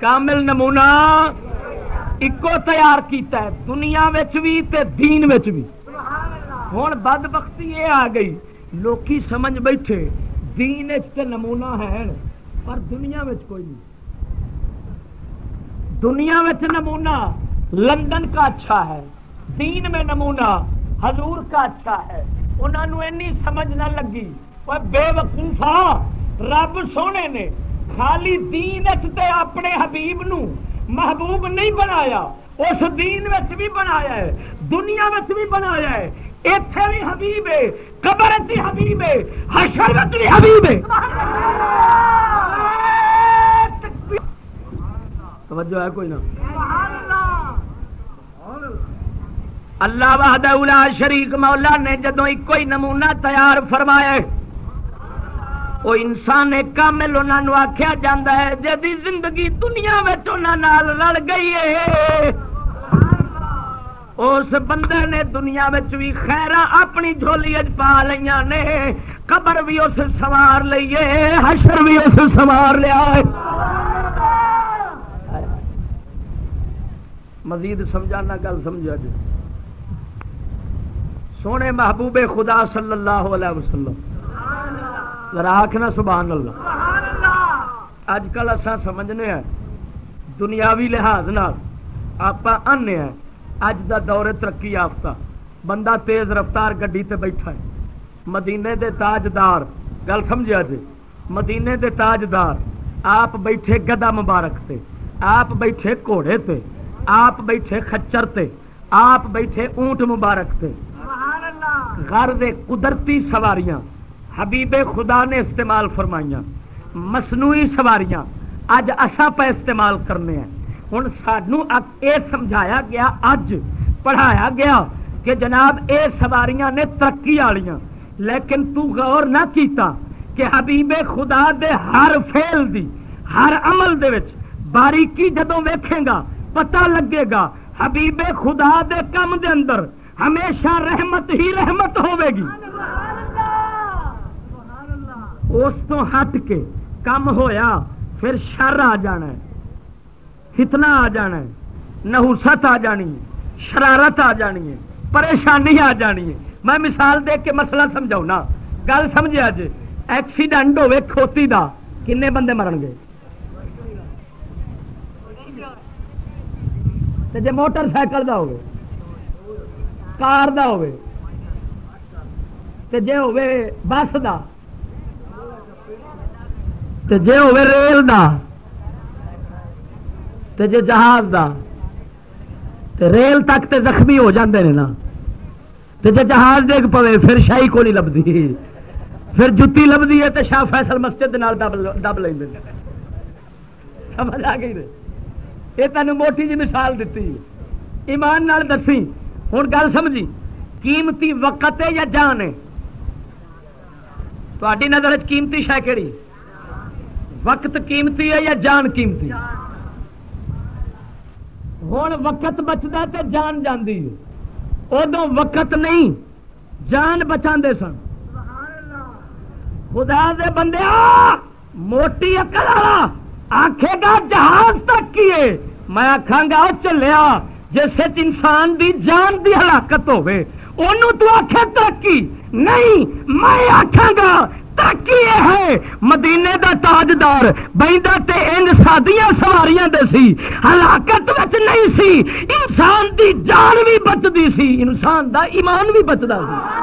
کامل نمونہ ایکو تیار کیتا ہے۔ دنیا بھی تے دین بھی ہوں بد بختی یہ آ گئی لوکی سمجھ بیٹھے دین تے نمونہ ہے پر دنیا کوئی نہیں۔ دنیا نمونہ لندن کا اچھا ہے دین میں نمونہ حضور کا اچھا ہے۔ انہوں نے سمجھ نہ لگی۔ بے وقوفا رب سونے نے خالی دین اپنے حبیب نو محبوب نہیں بنایا۔ اس دین بھی بنایا ہے دنیا بھی بنایا ہے۔ اتے بھی حبیب ہے قبر چی حبیب ہے حشر بھی حبیب ہے۔ توجہ ہے کوئی نہ؟ اللہ وحدہ شریک مولا نے جدو ایک کوئی نمونہ تیار فرمایا وہ انسان کامل انہوں آخیا جا ہے جی زندگی دنیا نال رل گئی ہے۔ اس بندے نے دنیا بھی خیر اپنی جھولی پا لیا نے، قبر بھی اس سوار لیے حشر بھی اس سوار لیا ہے۔ مزید سمجھانا گل سمجھا جی سونے محبوب خدا صلی اللہ علیہ وسلم۔ آخنا سبحان اللہ اج کل اصا سمجھنے ہیں دنیاوی لحاظ آپ آنے ہیں اج دا دور ترقی یافتہ۔ بندہ تیز رفتار گڈی تے بیٹھا ہے۔ مدینے دے تاجدار گل سمجھا جی مدینے دے تاجدار آپ بیٹھے گدا مبارک تے آپ بیٹھے گھوڑے تے آپ بیٹھے خچر تے آپ بیٹھے اونٹ مبارک تے۔ گھر دے قدرتی سواریاں، حبیب خدا نے استعمال فرمائیاں، مصنوعی سواریاں اج اصا پہ استعمال کرنے ہیں۔ ہوں سانو یہ سمجھایا گیا، اج پڑھایا گیا کہ جناب اے سواریاں نے ترقی والیاں لیکن تو غور نہ کیتا کہ حبیب خدا دے ہر فیل دی، ہر عمل دے وچ باریکی جدوں ویکھے گا، پتہ لگے گا، حبیب خدا دے کم دے اندر ہمیشہ رحمت ہی رحمت ہوے گی اس تو ہٹ کے کم ہویا، پھر شر آ جانا ہے۔ فتنا آ جانا ہے۔ نہوست آ جانی ہے۔ شرارت آ جانی ہے۔ پریشانی آ جانی ہے۔ میں مثال دے کے مسئلہ سمجھاؤ نا۔ گل سمجھا جی ایکسیڈنٹ ہوے کھوتی دا، کنے بندے مرن گے جی موٹر سائیکل دا ہوگی کار دا ہوگی جے ہوے بس دا تے جے ہوے ریل دا تے جے جہاز دا تے ریل تک تے زخمی ہو جاندے نے نا تے جے جہاز ڈگ پوے پھر شاہی کو نہیں لبدی پھر جتی لبدی ہے تے شاہ فیصل مسجد دے نال دب دب لیں سمجھ آ گئی یہ تین موٹی جی مثال دیتی ایمان نال دسی ہوں گل سمجھی، قیمتی وقت ہے یا جان ہے؟ تاری نظر قیمتی شہ کہڑی وقت قیمتی ہے یا جان قیمتی ہوں وقت بچتا تو جان جاندی ادو وقت نہیں، جان بچا سن۔ خدا دے بندے موٹی اکل والا آخے گا جہاز تک کیے میں آخا گا چلیا۔ جس انسان دی جان دی ہلاکت ہوے تو آخے ترقی۔ نہیں، میں آخا گا، ترقی یہ ہے۔ مدینے دا تاجدار بہندا تے ان سادیاں سواریاں دے سی۔ ہلاکت وچ نہیں سی، انسان دی جان بھی بچدی سی۔ انسان دا ایمان بھی بچدا سی۔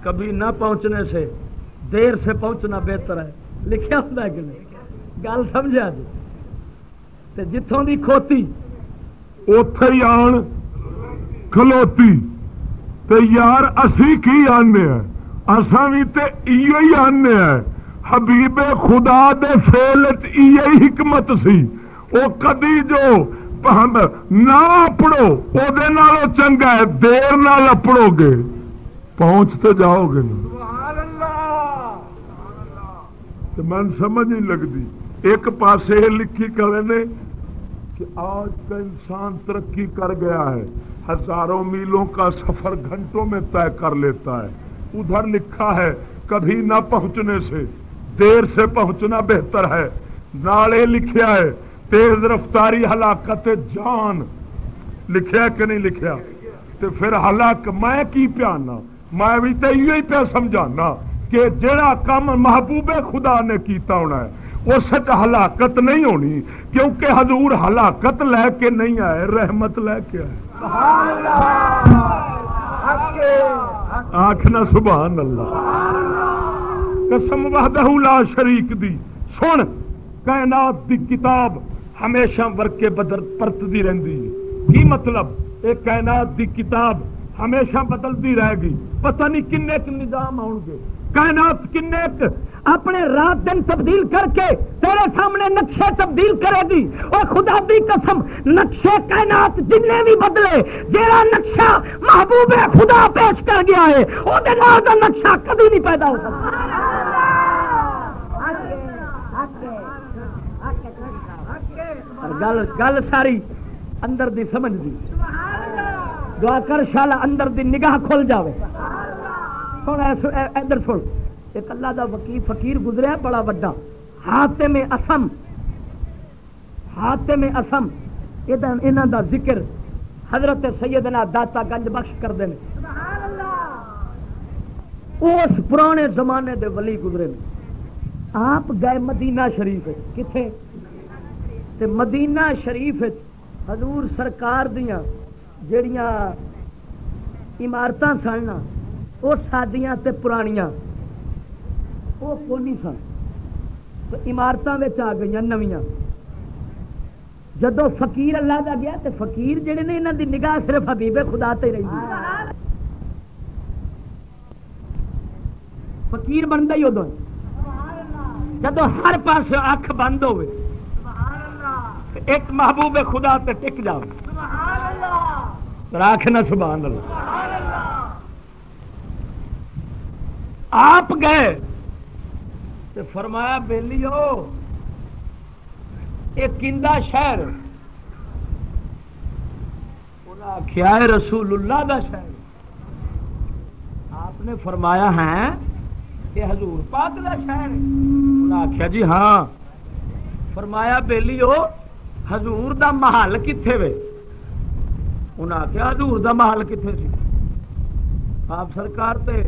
کبھی نہ پہنچنے سے، دیر سے پہنچنا بہتر ہے۔ لکھا ہوتا ہے کہ نہیں؟ گل سمجھا جی؟ تے جتوں دی کھوتی ہی آن کھلوتی تے یار اسی کی آنے ہیں اصا بھی تے ہی آنے حبیب خدا دے فیل حکمت سی وہ کدی جو نہ اپڑو وہ چنگا ہے دیر نال اپڑو گے پہنچتے جاؤ گے تو من سمجھ نہیں لگتی ایک پاسے لکھی کرے نے کہ آج کا انسان ترقی کر گیا ہے، ہزاروں میلوں کا سفر گھنٹوں میں طے کر لیتا ہے۔ ادھر لکھا ہے، کبھی نہ پہنچنے سے، دیر سے پہنچنا بہتر ہے۔ نالے لکھیا ہے، تیز رفتاری ہلاکت جان۔ لکھیا کہ نہیں لکھیا؟ تو پھر ہلاک میں کی پیانا؟ میں بھی تو یہ پیا سمجھانا کہ جڑا کام محبوب خدا نے کیتا ہونا ہے وہ سچ ہلاکت نہیں ہونی، کیونکہ حضور ہلاکت لے کے نہیں آئے، رحمت لے کے آئے۔ آخنا سبحان اللہ۔ قسم وحدہ لا شریک دی۔ سن، کائنات دی کتاب ہمیشہ ورکے بدر پرتتی رہتی کی مطلب؟ ایک کائنات دی کتاب ہمیشہ بدلتی رہے گی۔ پتہ نہیں کنے نظام آؤ گے کائنات کن اپنے رات دن تبدیل کر کے تیرے سامنے نقشے تبدیل کرے گی۔ اور خدا دی قسم، نقشے کائنات جن بھی بدلے جیڑا نقشہ محبوب خدا پیش کر گیا ہے وہ نقشہ کبھی نہیں پیدا ہو سکتا۔ گل گل ساری اندر دی سمجھ دی۔ دعا کر شالا اندر دی نگاہ کھل جاوے۔ ادھر سن۔ ایک اللہ دا وکی فقیر گزریا بڑا وڈا۔ ہاتھ میں اسم۔ ہاتھ میں اسم۔ یہاں دا ذکر حضرت سیدنا داتا گنج بخش کر دیں اس پرانے زمانے دے ولی گزرے نے۔ آپ گئے مدینہ شریف کتنے تے مدینہ شریف حضور سرکار دیا جڑیاں عمارت سن وہ سادیاں تے پرانیاں۔ وہ کونی سن تو عمارتوں آ گئی نویاں جدو فقیر اللہ کا گیا تو فقیر جڑے نے یہاں دی نگاہ صرف حبیب خدا تے رہی فقیر بنتا ہی ادو جدو ہر پاس اکھ بند ہوئے ایک محبوب خدا تے ٹک جاؤ راک نہ سبحان اللہ آپ گئے تو فرمایا بہلی ہو ایک کندہ شہر آخیا رسول اللہ دا شہر۔ آپ نے فرمایا ہے کہ حضور پاک دا شہر انہیں آخیا جی ہاں۔ فرمایا بہلی ہو حضور دا محل کتنے وے؟ انہیں آخیا حضور دا محل کتنے سی؟ آپ سرکار تے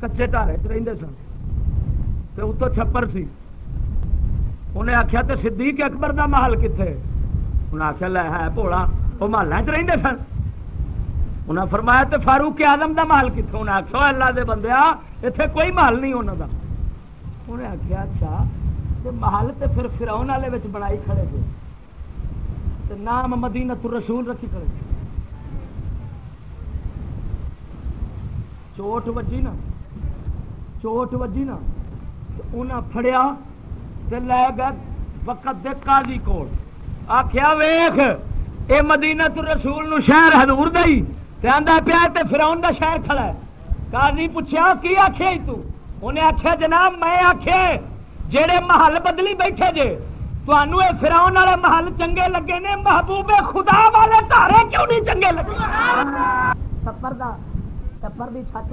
کچے ٹارے چ سن۔ تو اتو چھپر سی۔ انہیں آخیا تو صدیق اکبر دا محل کتنے انہیں آخیا لے ہے پولا وہ محلہ چ سن۔ انہیں فرمایا تو فاروق آدم دا محل کتنے انہیں آخیا اللہ دے بندے اتنے کوئی محل نہیں انہوں دا۔ انہیں آخیا اچھا تو محل تو پھر فراؤن والے بنائی کھڑے تھے نام مدینہ رسول رکھی کھڑے چوٹ وجی نا۔ چوٹ وجی نا۔ انہیں فڑیا لے گئے وقت دے قاضی کو آخیا ویخ اے مدینہ تو رسول نو شہر حضور دئی۔ تے آندا پیا تے فرعون دا شہر کھڑا ہے۔ قاضی پوچھا کی آکھے تو؟ انہیں آخیا جناب، میں آخے جڑے محل بدلی بیٹھے جے تنوع اے فرعون والے محل چنگے لگے نے۔ محبوب خدا والے تارے کیوں نہیں چنگے لگے؟ سفر دا سفر دی چھت۔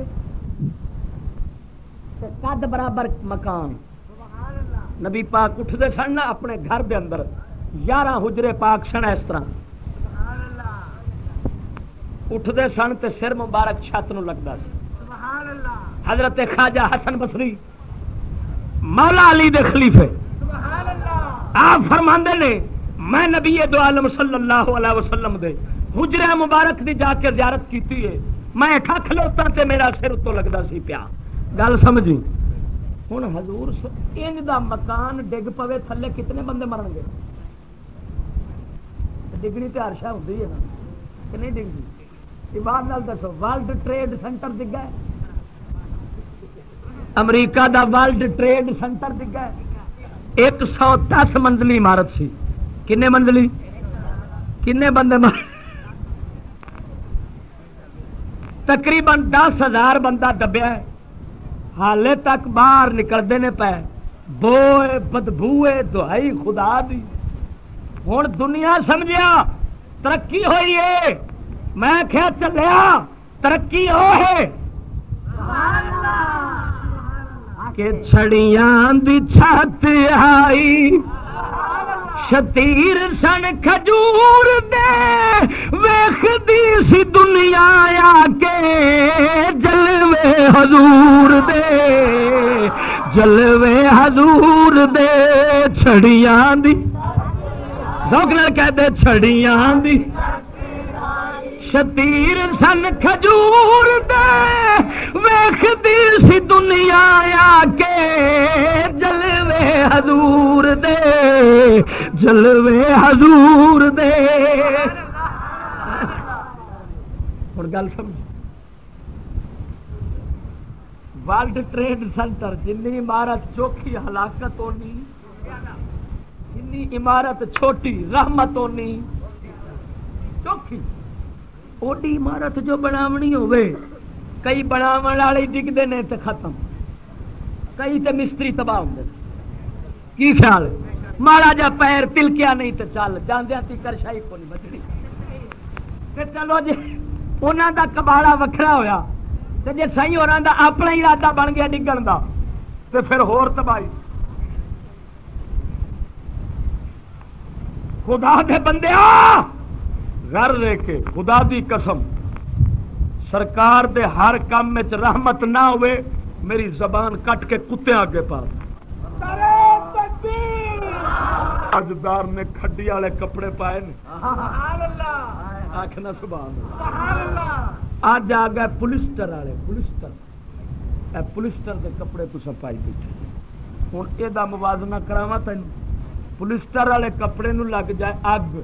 قد برابر مکان۔ نبی پاک اٹھتے سن نا اپنے گھر دے اندر۔ یارہ حجرے پاک سن اس طرح۔ اٹھتے سن تے سر مبارک چھت نو لگتا سی۔ حضرت خواجہ حسن بسری مولا علی دے خلیفے۔ آپ فرماندے نے، میں نبی دو عالم صلی اللہ علیہ وسلم دے۔ حجرے مبارک دی جا کے زیارت کیتی ہے۔ میں کھلوتا تے میرا سر اتو لگتا سی پیا۔ گل سمجھی ہوں ہزور انج دا مکان ڈگ پوے تھلے کتنے بندے مرن گے؟ ڈگنی تو ہرشا ہوتی ہے نا۔ کہ نہیں ڈگتی بات نال دسو ورلڈ ٹریڈ سینٹر ڈگا ہے۔ امریکہ دا ورلڈ ٹریڈ سینٹر ڈگا ہے۔ ایک سو دس منزلی عمارت سی۔ کن منزلی؟ کنے بندے مر تقریباً دس ہزار بندہ دبیا ہے۔ حالے تک باہر نکلتے ہیں پے۔ بوئے، بدبوئے، دہائی، خدا دی۔ ہوں دنیا سمجھیا، ترقی ہوئی ہے۔ میں کیا چلیا، ترقی ہو ہے۔ کہ چھڑیاں دی چھت آئی۔ شتیر سن کھجور دے ویخ دی سی دنیا آ کے جلوے حضور دے۔ جلوے حضور دے، چھڑیاں دی۔ سوکھ کہہ دے، چھڑیاں دی۔ شتیر سن کھجور دے ویخ دی سی دنیا آ کے جلوے حضور دے، جلوے حضور دے۔ ہوں گل سمجھ۔ ورلڈ ٹریڈ سینٹر جن عمارت چوکھی ہلاکت ہونی جن عمارت چھوٹی رحمت ہونی، چوکھی۔ اوڈی عمارت جو بناونی ہوئے کئی بناو والے ڈگتے ہیں تو ختم۔ کئی تو مستری تباہ ہوں کی خیال ہے؟ ماڑا جا پیر تلکیا نہیں تو چل جاندیا تیکر شاہی کو نہیں بچنی چلو جی انہوں دا کباڑا وکھرا ہویا۔ تو جی سی اور اپنا ہی ارادہ بن گیا ڈگن دا تو پھر ہور تباہی۔ خدا دے بندے آ گھر لے کے خدا دی قسم، سرکار دے ہر کام میں رحمت نہ ہوئے، میری زبان کٹ کے کتے آگے پا۔ اجدار نے کھڈی والے کپڑے پائے آخنا سبحان اج آ گئے پولیسٹر والے پولیسٹر۔ پولیسٹر کے کپڑے تو پائی بیٹھے ہوں یہ موازنہ کراوا تین پولیسٹر والے کپڑے نو لگ جائے اگ۔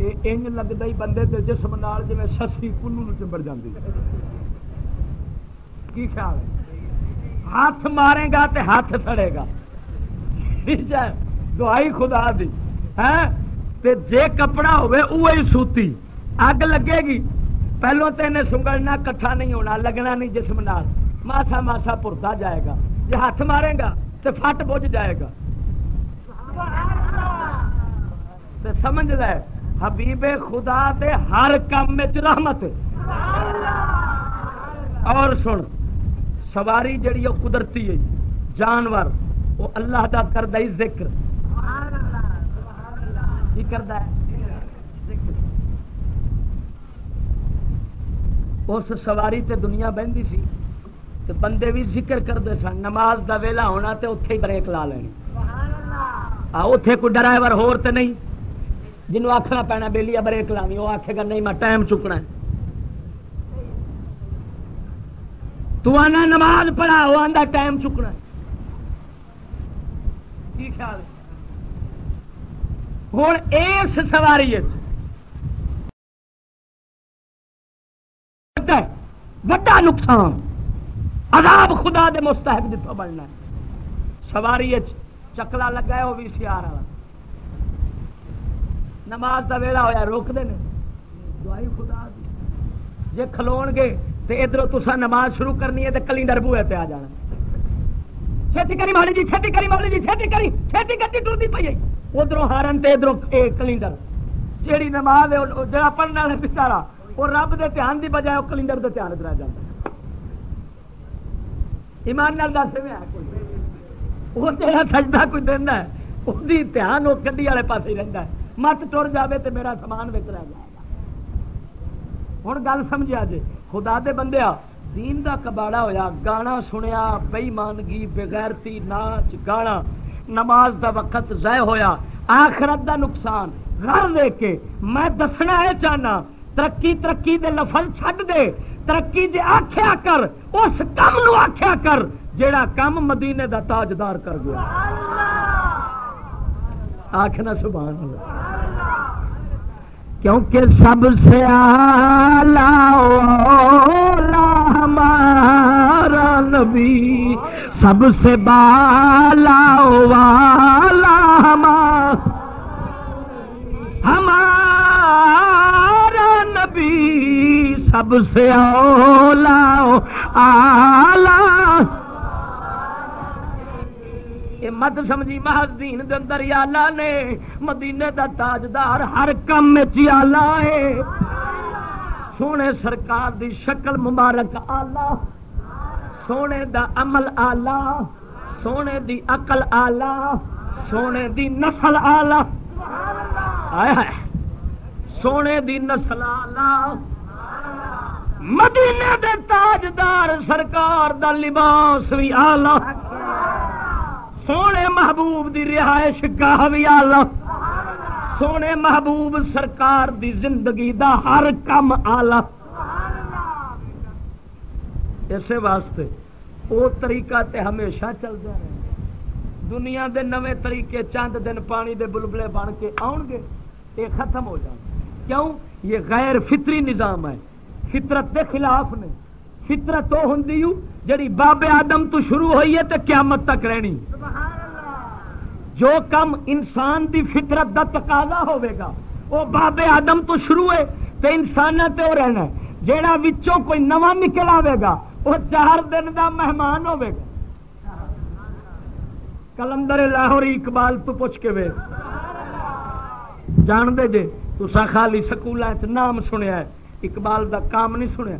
انج لگتا ہی بندے کے جسم نال جی سسی کلو چمبڑ جاتی کی خیال ہے؟ ہاتھ مارے گا تے ہاتھ سڑے گا۔ دعائی خدا دی ہے تے جے کپڑا ہوئے اوہی سوتی۔ اگ لگے گی۔ پہلو تو انہیں سنگڑنا کٹھا نہیں ہونا، لگنا نہیں جسم نال۔ ماسا ماسا پرتا جائے گا۔ جی ہاتھ مارے گا تو فٹ بج جائے گا۔ سمجھ رہے حبیب خدا دے ہر کام رحمت۔ اور سن، سواری جڑی وہ قدرتی ہے۔ جانور وہ اللہ کا کرتا ہی ذکر۔ کی کرتا ہے؟ اس سواری تے دنیا بہتی سی تے بندے بھی ذکر کرتے سن نماز دا ویلا ہونا تے اتے ہی بریک لا لینی۔ اتے کوئی ڈرائیور ہور تے نہیں جنوب آخنا پینا بہلی بریک لانی وہ آخے گا نہیں میں ٹائم چکنا تو آنا نماز پڑھا وہ آدھا ٹائم چکنا کی خیال ہوں اس سواری وڈا نقصان عذاب خدا دے مستحق جتوں بننا سواری چکلا لگا ہے وہ بھی سی آر والا نماز کا ویلا ہوا روکتے ہیں دعائی خدا دی جی کھلو گے تو ادھر تصا نماز شروع کرنی ہے تو کلی ڈربو پہ آ جانا چھتی کری مالی جی چھتی کری مالی جی چھتی کری چھتی گڈی ٹرتی پی ادھر ہارن ادھر کلینڈر۔ جیڑی نماز ہے جڑا پڑھنے والا بچارا وہ رب دے دھیان دی بجائے وہ کلینڈر دے دھیان رہ جاتا ایمان نال دس میں وہ جہاں سجدہ کوئی دینا ہے وہ دھیان وہ گڈی والے پاس ہی رہتا ہے۔ مت ٹر جائے تو میرا سامان بچ رہ جائے گا۔ ہوں گل سمجھا جی خدا دے بندے دین دا کباڑا ہویا، گانا سنیا بےمانگی بغیرتی ناچ، گانا۔ نماز دا وقت ضائع ہویا آخرت دا نقصان۔ گھر دے کے میں دسنا ہے چاہنا ترقی ترقی دے لفظ چھڈ دے ترقی جے آخیا کر اس کم نو آخیا کر جیڑا کم مدینے دا تاجدار کر گیا۔ آخنا سبحان اللہ۔ کیونکہ سب سے آلہ ہمارا نبی، سب سے بالا والا ہمارا نبی، سب سے اولا آلہ مت سمجھی محض دین دے اندر آلہ نے مدینے دا تاجدار ہر کم میں آلہ ہے۔ سونے سرکار دی شکل مبارک آلہ۔ سونے دا عمل آلہ، سونے دی عقل آلہ، سونے دی نسل آلہ۔ سونے دی نسل آلہ۔ مدینے دے تاجدار سرکار دا لباس بھی آلہ۔ سونے محبوب دی رہائش گاہ بھی آلہ۔ سونے محبوب سرکار دی زندگی دا ہر کم آلہ۔ اسے واسطے۔ وہ طریقہ تے ہمیشہ چلتا رہے۔ دنیا دے نوے طریقے چند دن پانی دے بلبلے بن کے آن گے، یہ ختم ہو جان کیوں؟ یہ غیر فطری نظام ہے۔ فطرت دے خلاف نے۔ فطرت وہ ہوں جڑی باب آدم تو شروع ہوئی ہے تو قیامت تک رہنی۔ جو کم انسان دی فطرت دا تقاضا ہوئے گا، وہ باب آدم تو شروع ہے تو انسان تے رہنا جیڑا وچوں کوئی نواں نکل آئے گا وہ چار دن دا مہمان ہوئے گا۔ کلندر لاہور اقبال تو پوچھ کے وے جان دے جے تو سا خالی سکولا نام سنیا ہے، اقبال دا کام نہیں سنیا۔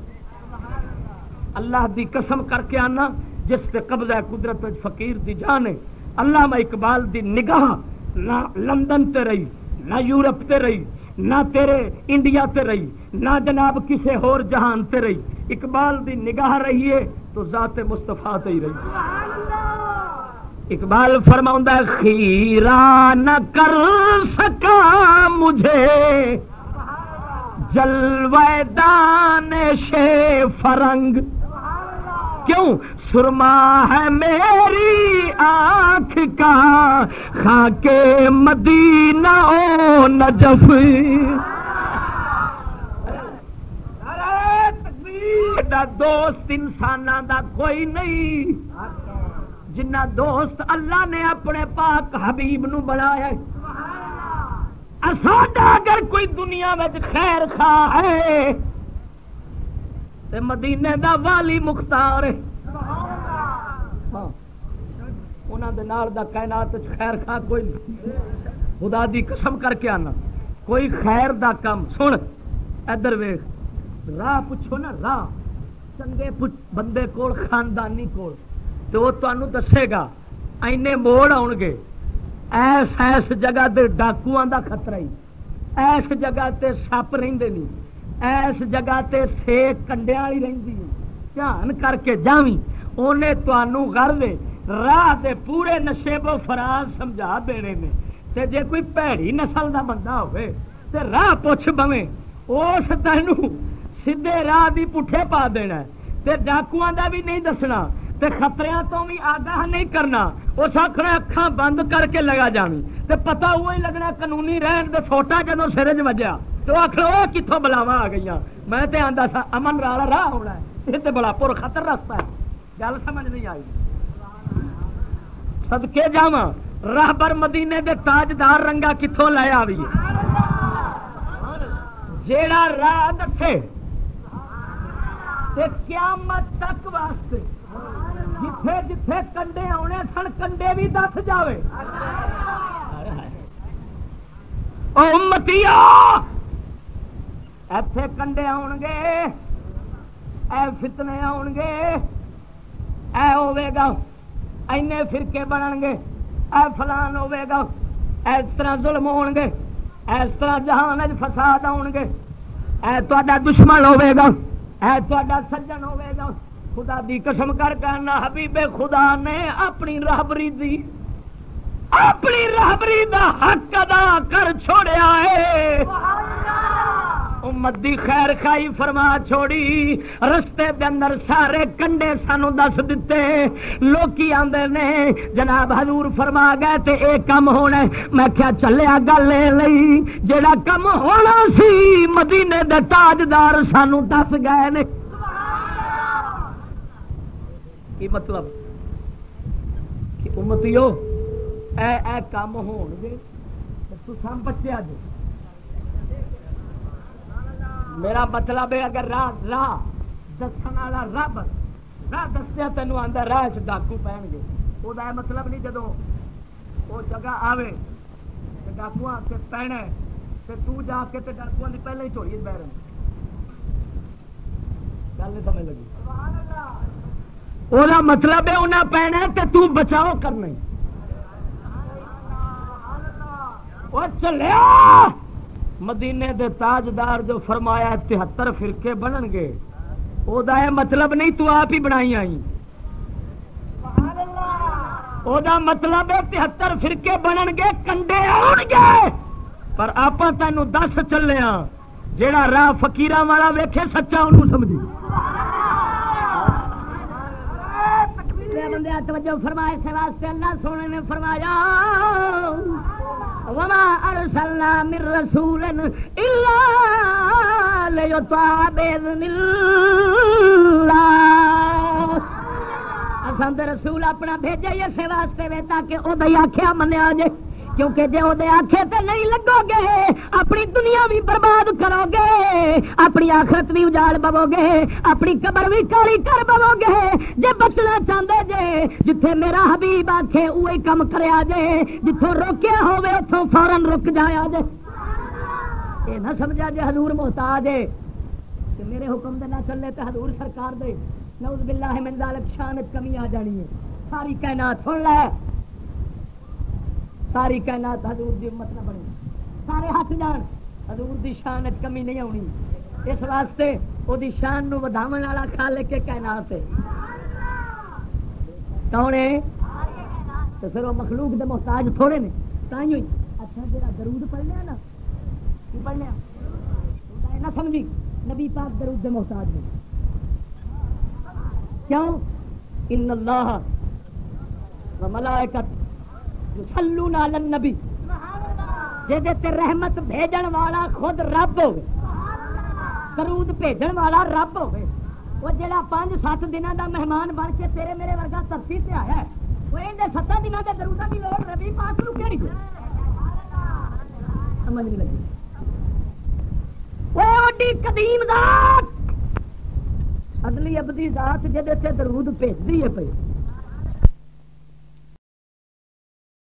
اللہ دی قسم کر کے آنا، جس سے قبضہ قدرت فقیر دی جانے اللہ میں اقبال دی نگاہ نہ لندن تے رہی نہ یورپ تے رہی۔ نہ تیرے انڈیا تے رہی، نہ جناب کسے ہور جہان تے رہی۔ اقبال دی نگاہ رہی ہے تو ذات مستفا تے ہی رہی۔ اقبال فرماؤں خیرا نہ کر سکا مجھے۔ جلوے دان شے فرنگ کیوں سرما ہے میری آنکھ کا؟ خاک مدینہ او نجف۔ دا دوست انسان دا کوئی نہیں۔ جنہ دوست اللہ نے اپنے پاک حبیب نو بنایا اگر کوئی دنیا میں خیر خواہ ہے تے مدینے دا والی مختار ہے۔ ہاں۔ دا کائنات وچ خیر خواہ کوئی نہیں۔ خدا دی قسم کر کے آنا۔ کوئی خیر دا کم سن۔ ادھر ویخ راہ پوچھو نا، راہ۔ چنگے بندے کول، خاندانی کول۔ تو وہ تمہیں دسے گا، اینے موڑ آؤ گے۔ ایس ایس جگہ تے ڈاکو دا خطرہ ہی۔ ایس جگہ تے سپ رہندے نہیں۔ ایس جگہ تے سیک کنڈیا والی رہندی دھیان کر کے جاویں۔ انہیں تمہوں گھر دے، راہ دے پورے نشے بو فراز سمجھا دینے نے تے جے کوئی پیڑی نسل دا بندہ ہوئے، تے راہ پوچھ بویں اس تینوں سیدھے راہ دی پٹھے پا دینا تے ڈاکواں دا بھی نہیں دسنا۔ تے خطرے تو بھی آگاہ نہیں کرنا۔ اس آخر اکھان بند کر کے لگا جانی۔ تے پتا وہی لگنا قانونی رہن دے چھوٹا جدو سرج وجیا۔ تو آخر وہ کتوں بلاوا آ گئی میں تے آندا سا امن والا راہ ہونا ہے۔ یہ تے بڑا پور خطر رستہ ہے۔ گل سمجھ نہیں آئی۔ سدکے جا راہ بر مدینے دے تاجدار رنگا کتوں لے آئی جیڑا راہ دسے قیامت تک واسطے۔ جتھے جتھے کنڈے آنے سن کنڈے بھی دس جائے امتی ایتھے کنڈے آن گے اے فتنے آن گے اے ہوے گا اینے فرقے بنن گے اے فلان ہوے گا اس طرح ظلم ہون گے اس طرح جہان فساد آن گے اے تو دشمن ہوے گا اے تو سجن ہوے گا خدا دی قسم کر کہنا حبیب خدا نے اپنی رہبری دی اپنی رہبری دا حق ادا کر چھوڑیا ہے۔ امت دی خیر خائی فرما چھوڑی۔ رستے دے اندر سارے کنڈے سانو دس دیتے لوکی آندے نے جناب حضور فرما گئے تے اے کم ہونا میں کیا چلیا گل لئی جڑا کم ہونا سی مدینے دے تاجدار سانو دس گئے نے۔ کی مطلب کہ امتیو اے اے کام ہون گے تو سام بچے آ میرا مطلب ہے اگر راہ راہ دسن والا رب راہ دسیا تینوں آتا راہ چ ڈاکو پہن گے وہ مطلب نہیں جدو وہ جگہ آوے ڈاکو آ کے پہنے پینا تو جا کے ڈاکو کی پہلے ہی چوڑی بہ رہے گل نہیں سمجھ لگی اللہ وہ مطلب ہے انہیں پینا تو تو بچاؤ کرنا وہ چلیا مدینے دے تاجدار جو فرمایا تہتر فرقے بنن گے وہ مطلب نہیں تو آپ ہی بنائی آئی وہ مطلب ہے تہتر فرقے بنن گے کنڈے آن گے پر آپ تینوں دس چلے ہاں جیڑا راہ فکیر والا ویکھے سچا انہوں سمجھی بندے توجہ فرمائے سے واسطے اللہ سونے نے فرمایا، وما ارسلنا من رسول الا ليطاع باذن الله۔ اساں رسول اپنا بھیجا اس واسطے وے تاکہ او دے آکھیا منیا جائے کیونکہ جی وہ آخے تے نہیں لگو گے اپنی دنیا بھی برباد کرو گے اپنی آخرت بھی اجاڑ پو گے اپنی قبر بھی کالی کر پو گے جی بچنا چاہتے جے، جتھے میرا حبیب آخے وہی کم کریا جے جتوں روکیا ہوے اتوں فورن رک جایا جے۔ یہ نہ سمجھا جے حضور محتاج ہے، کہ میرے حکم دے نہ چلے تو حضور سرکار دے، نعوذ باللہ من ذالک شانت کمی آ جانی ہے۔ ساری کائنات سن لے۔ ساری کائنات حضور دی امت نہ بنے سارے ہاتھ جان۔ حضور دی شان کمی نہیں آنی اس واسطے وہ دی شان نو وداون والا خالق کے کائنات ہے۔ کون ہے؟ تو پھر وہ مخلوق دے محتاج تھوڑے نے۔ تائیں ہوئی اچھا جڑا درود پڑھ لیا نا۔ کی پڑھ لیا نہ سمجھی۔ نبی پاک درود دے محتاج نے کیوں؟ ان اللہ و ملائکت سلو نال نبی جی رحمت بھیجن والا خود رب ہو کرود بھیجن والا رب ہو وہ جڑا پانچ سات دنوں دا مہمان بن کے تیرے میرے ورگا ترسی سے آیا وہ ان ست دنوں کے درودا کی لوڑ ربی پاس رو کہڑی سمجھ نہیں لگی. وہ قدیم ذات اگلی ابدی ذات جہد سے درود بھیجتی ہے پی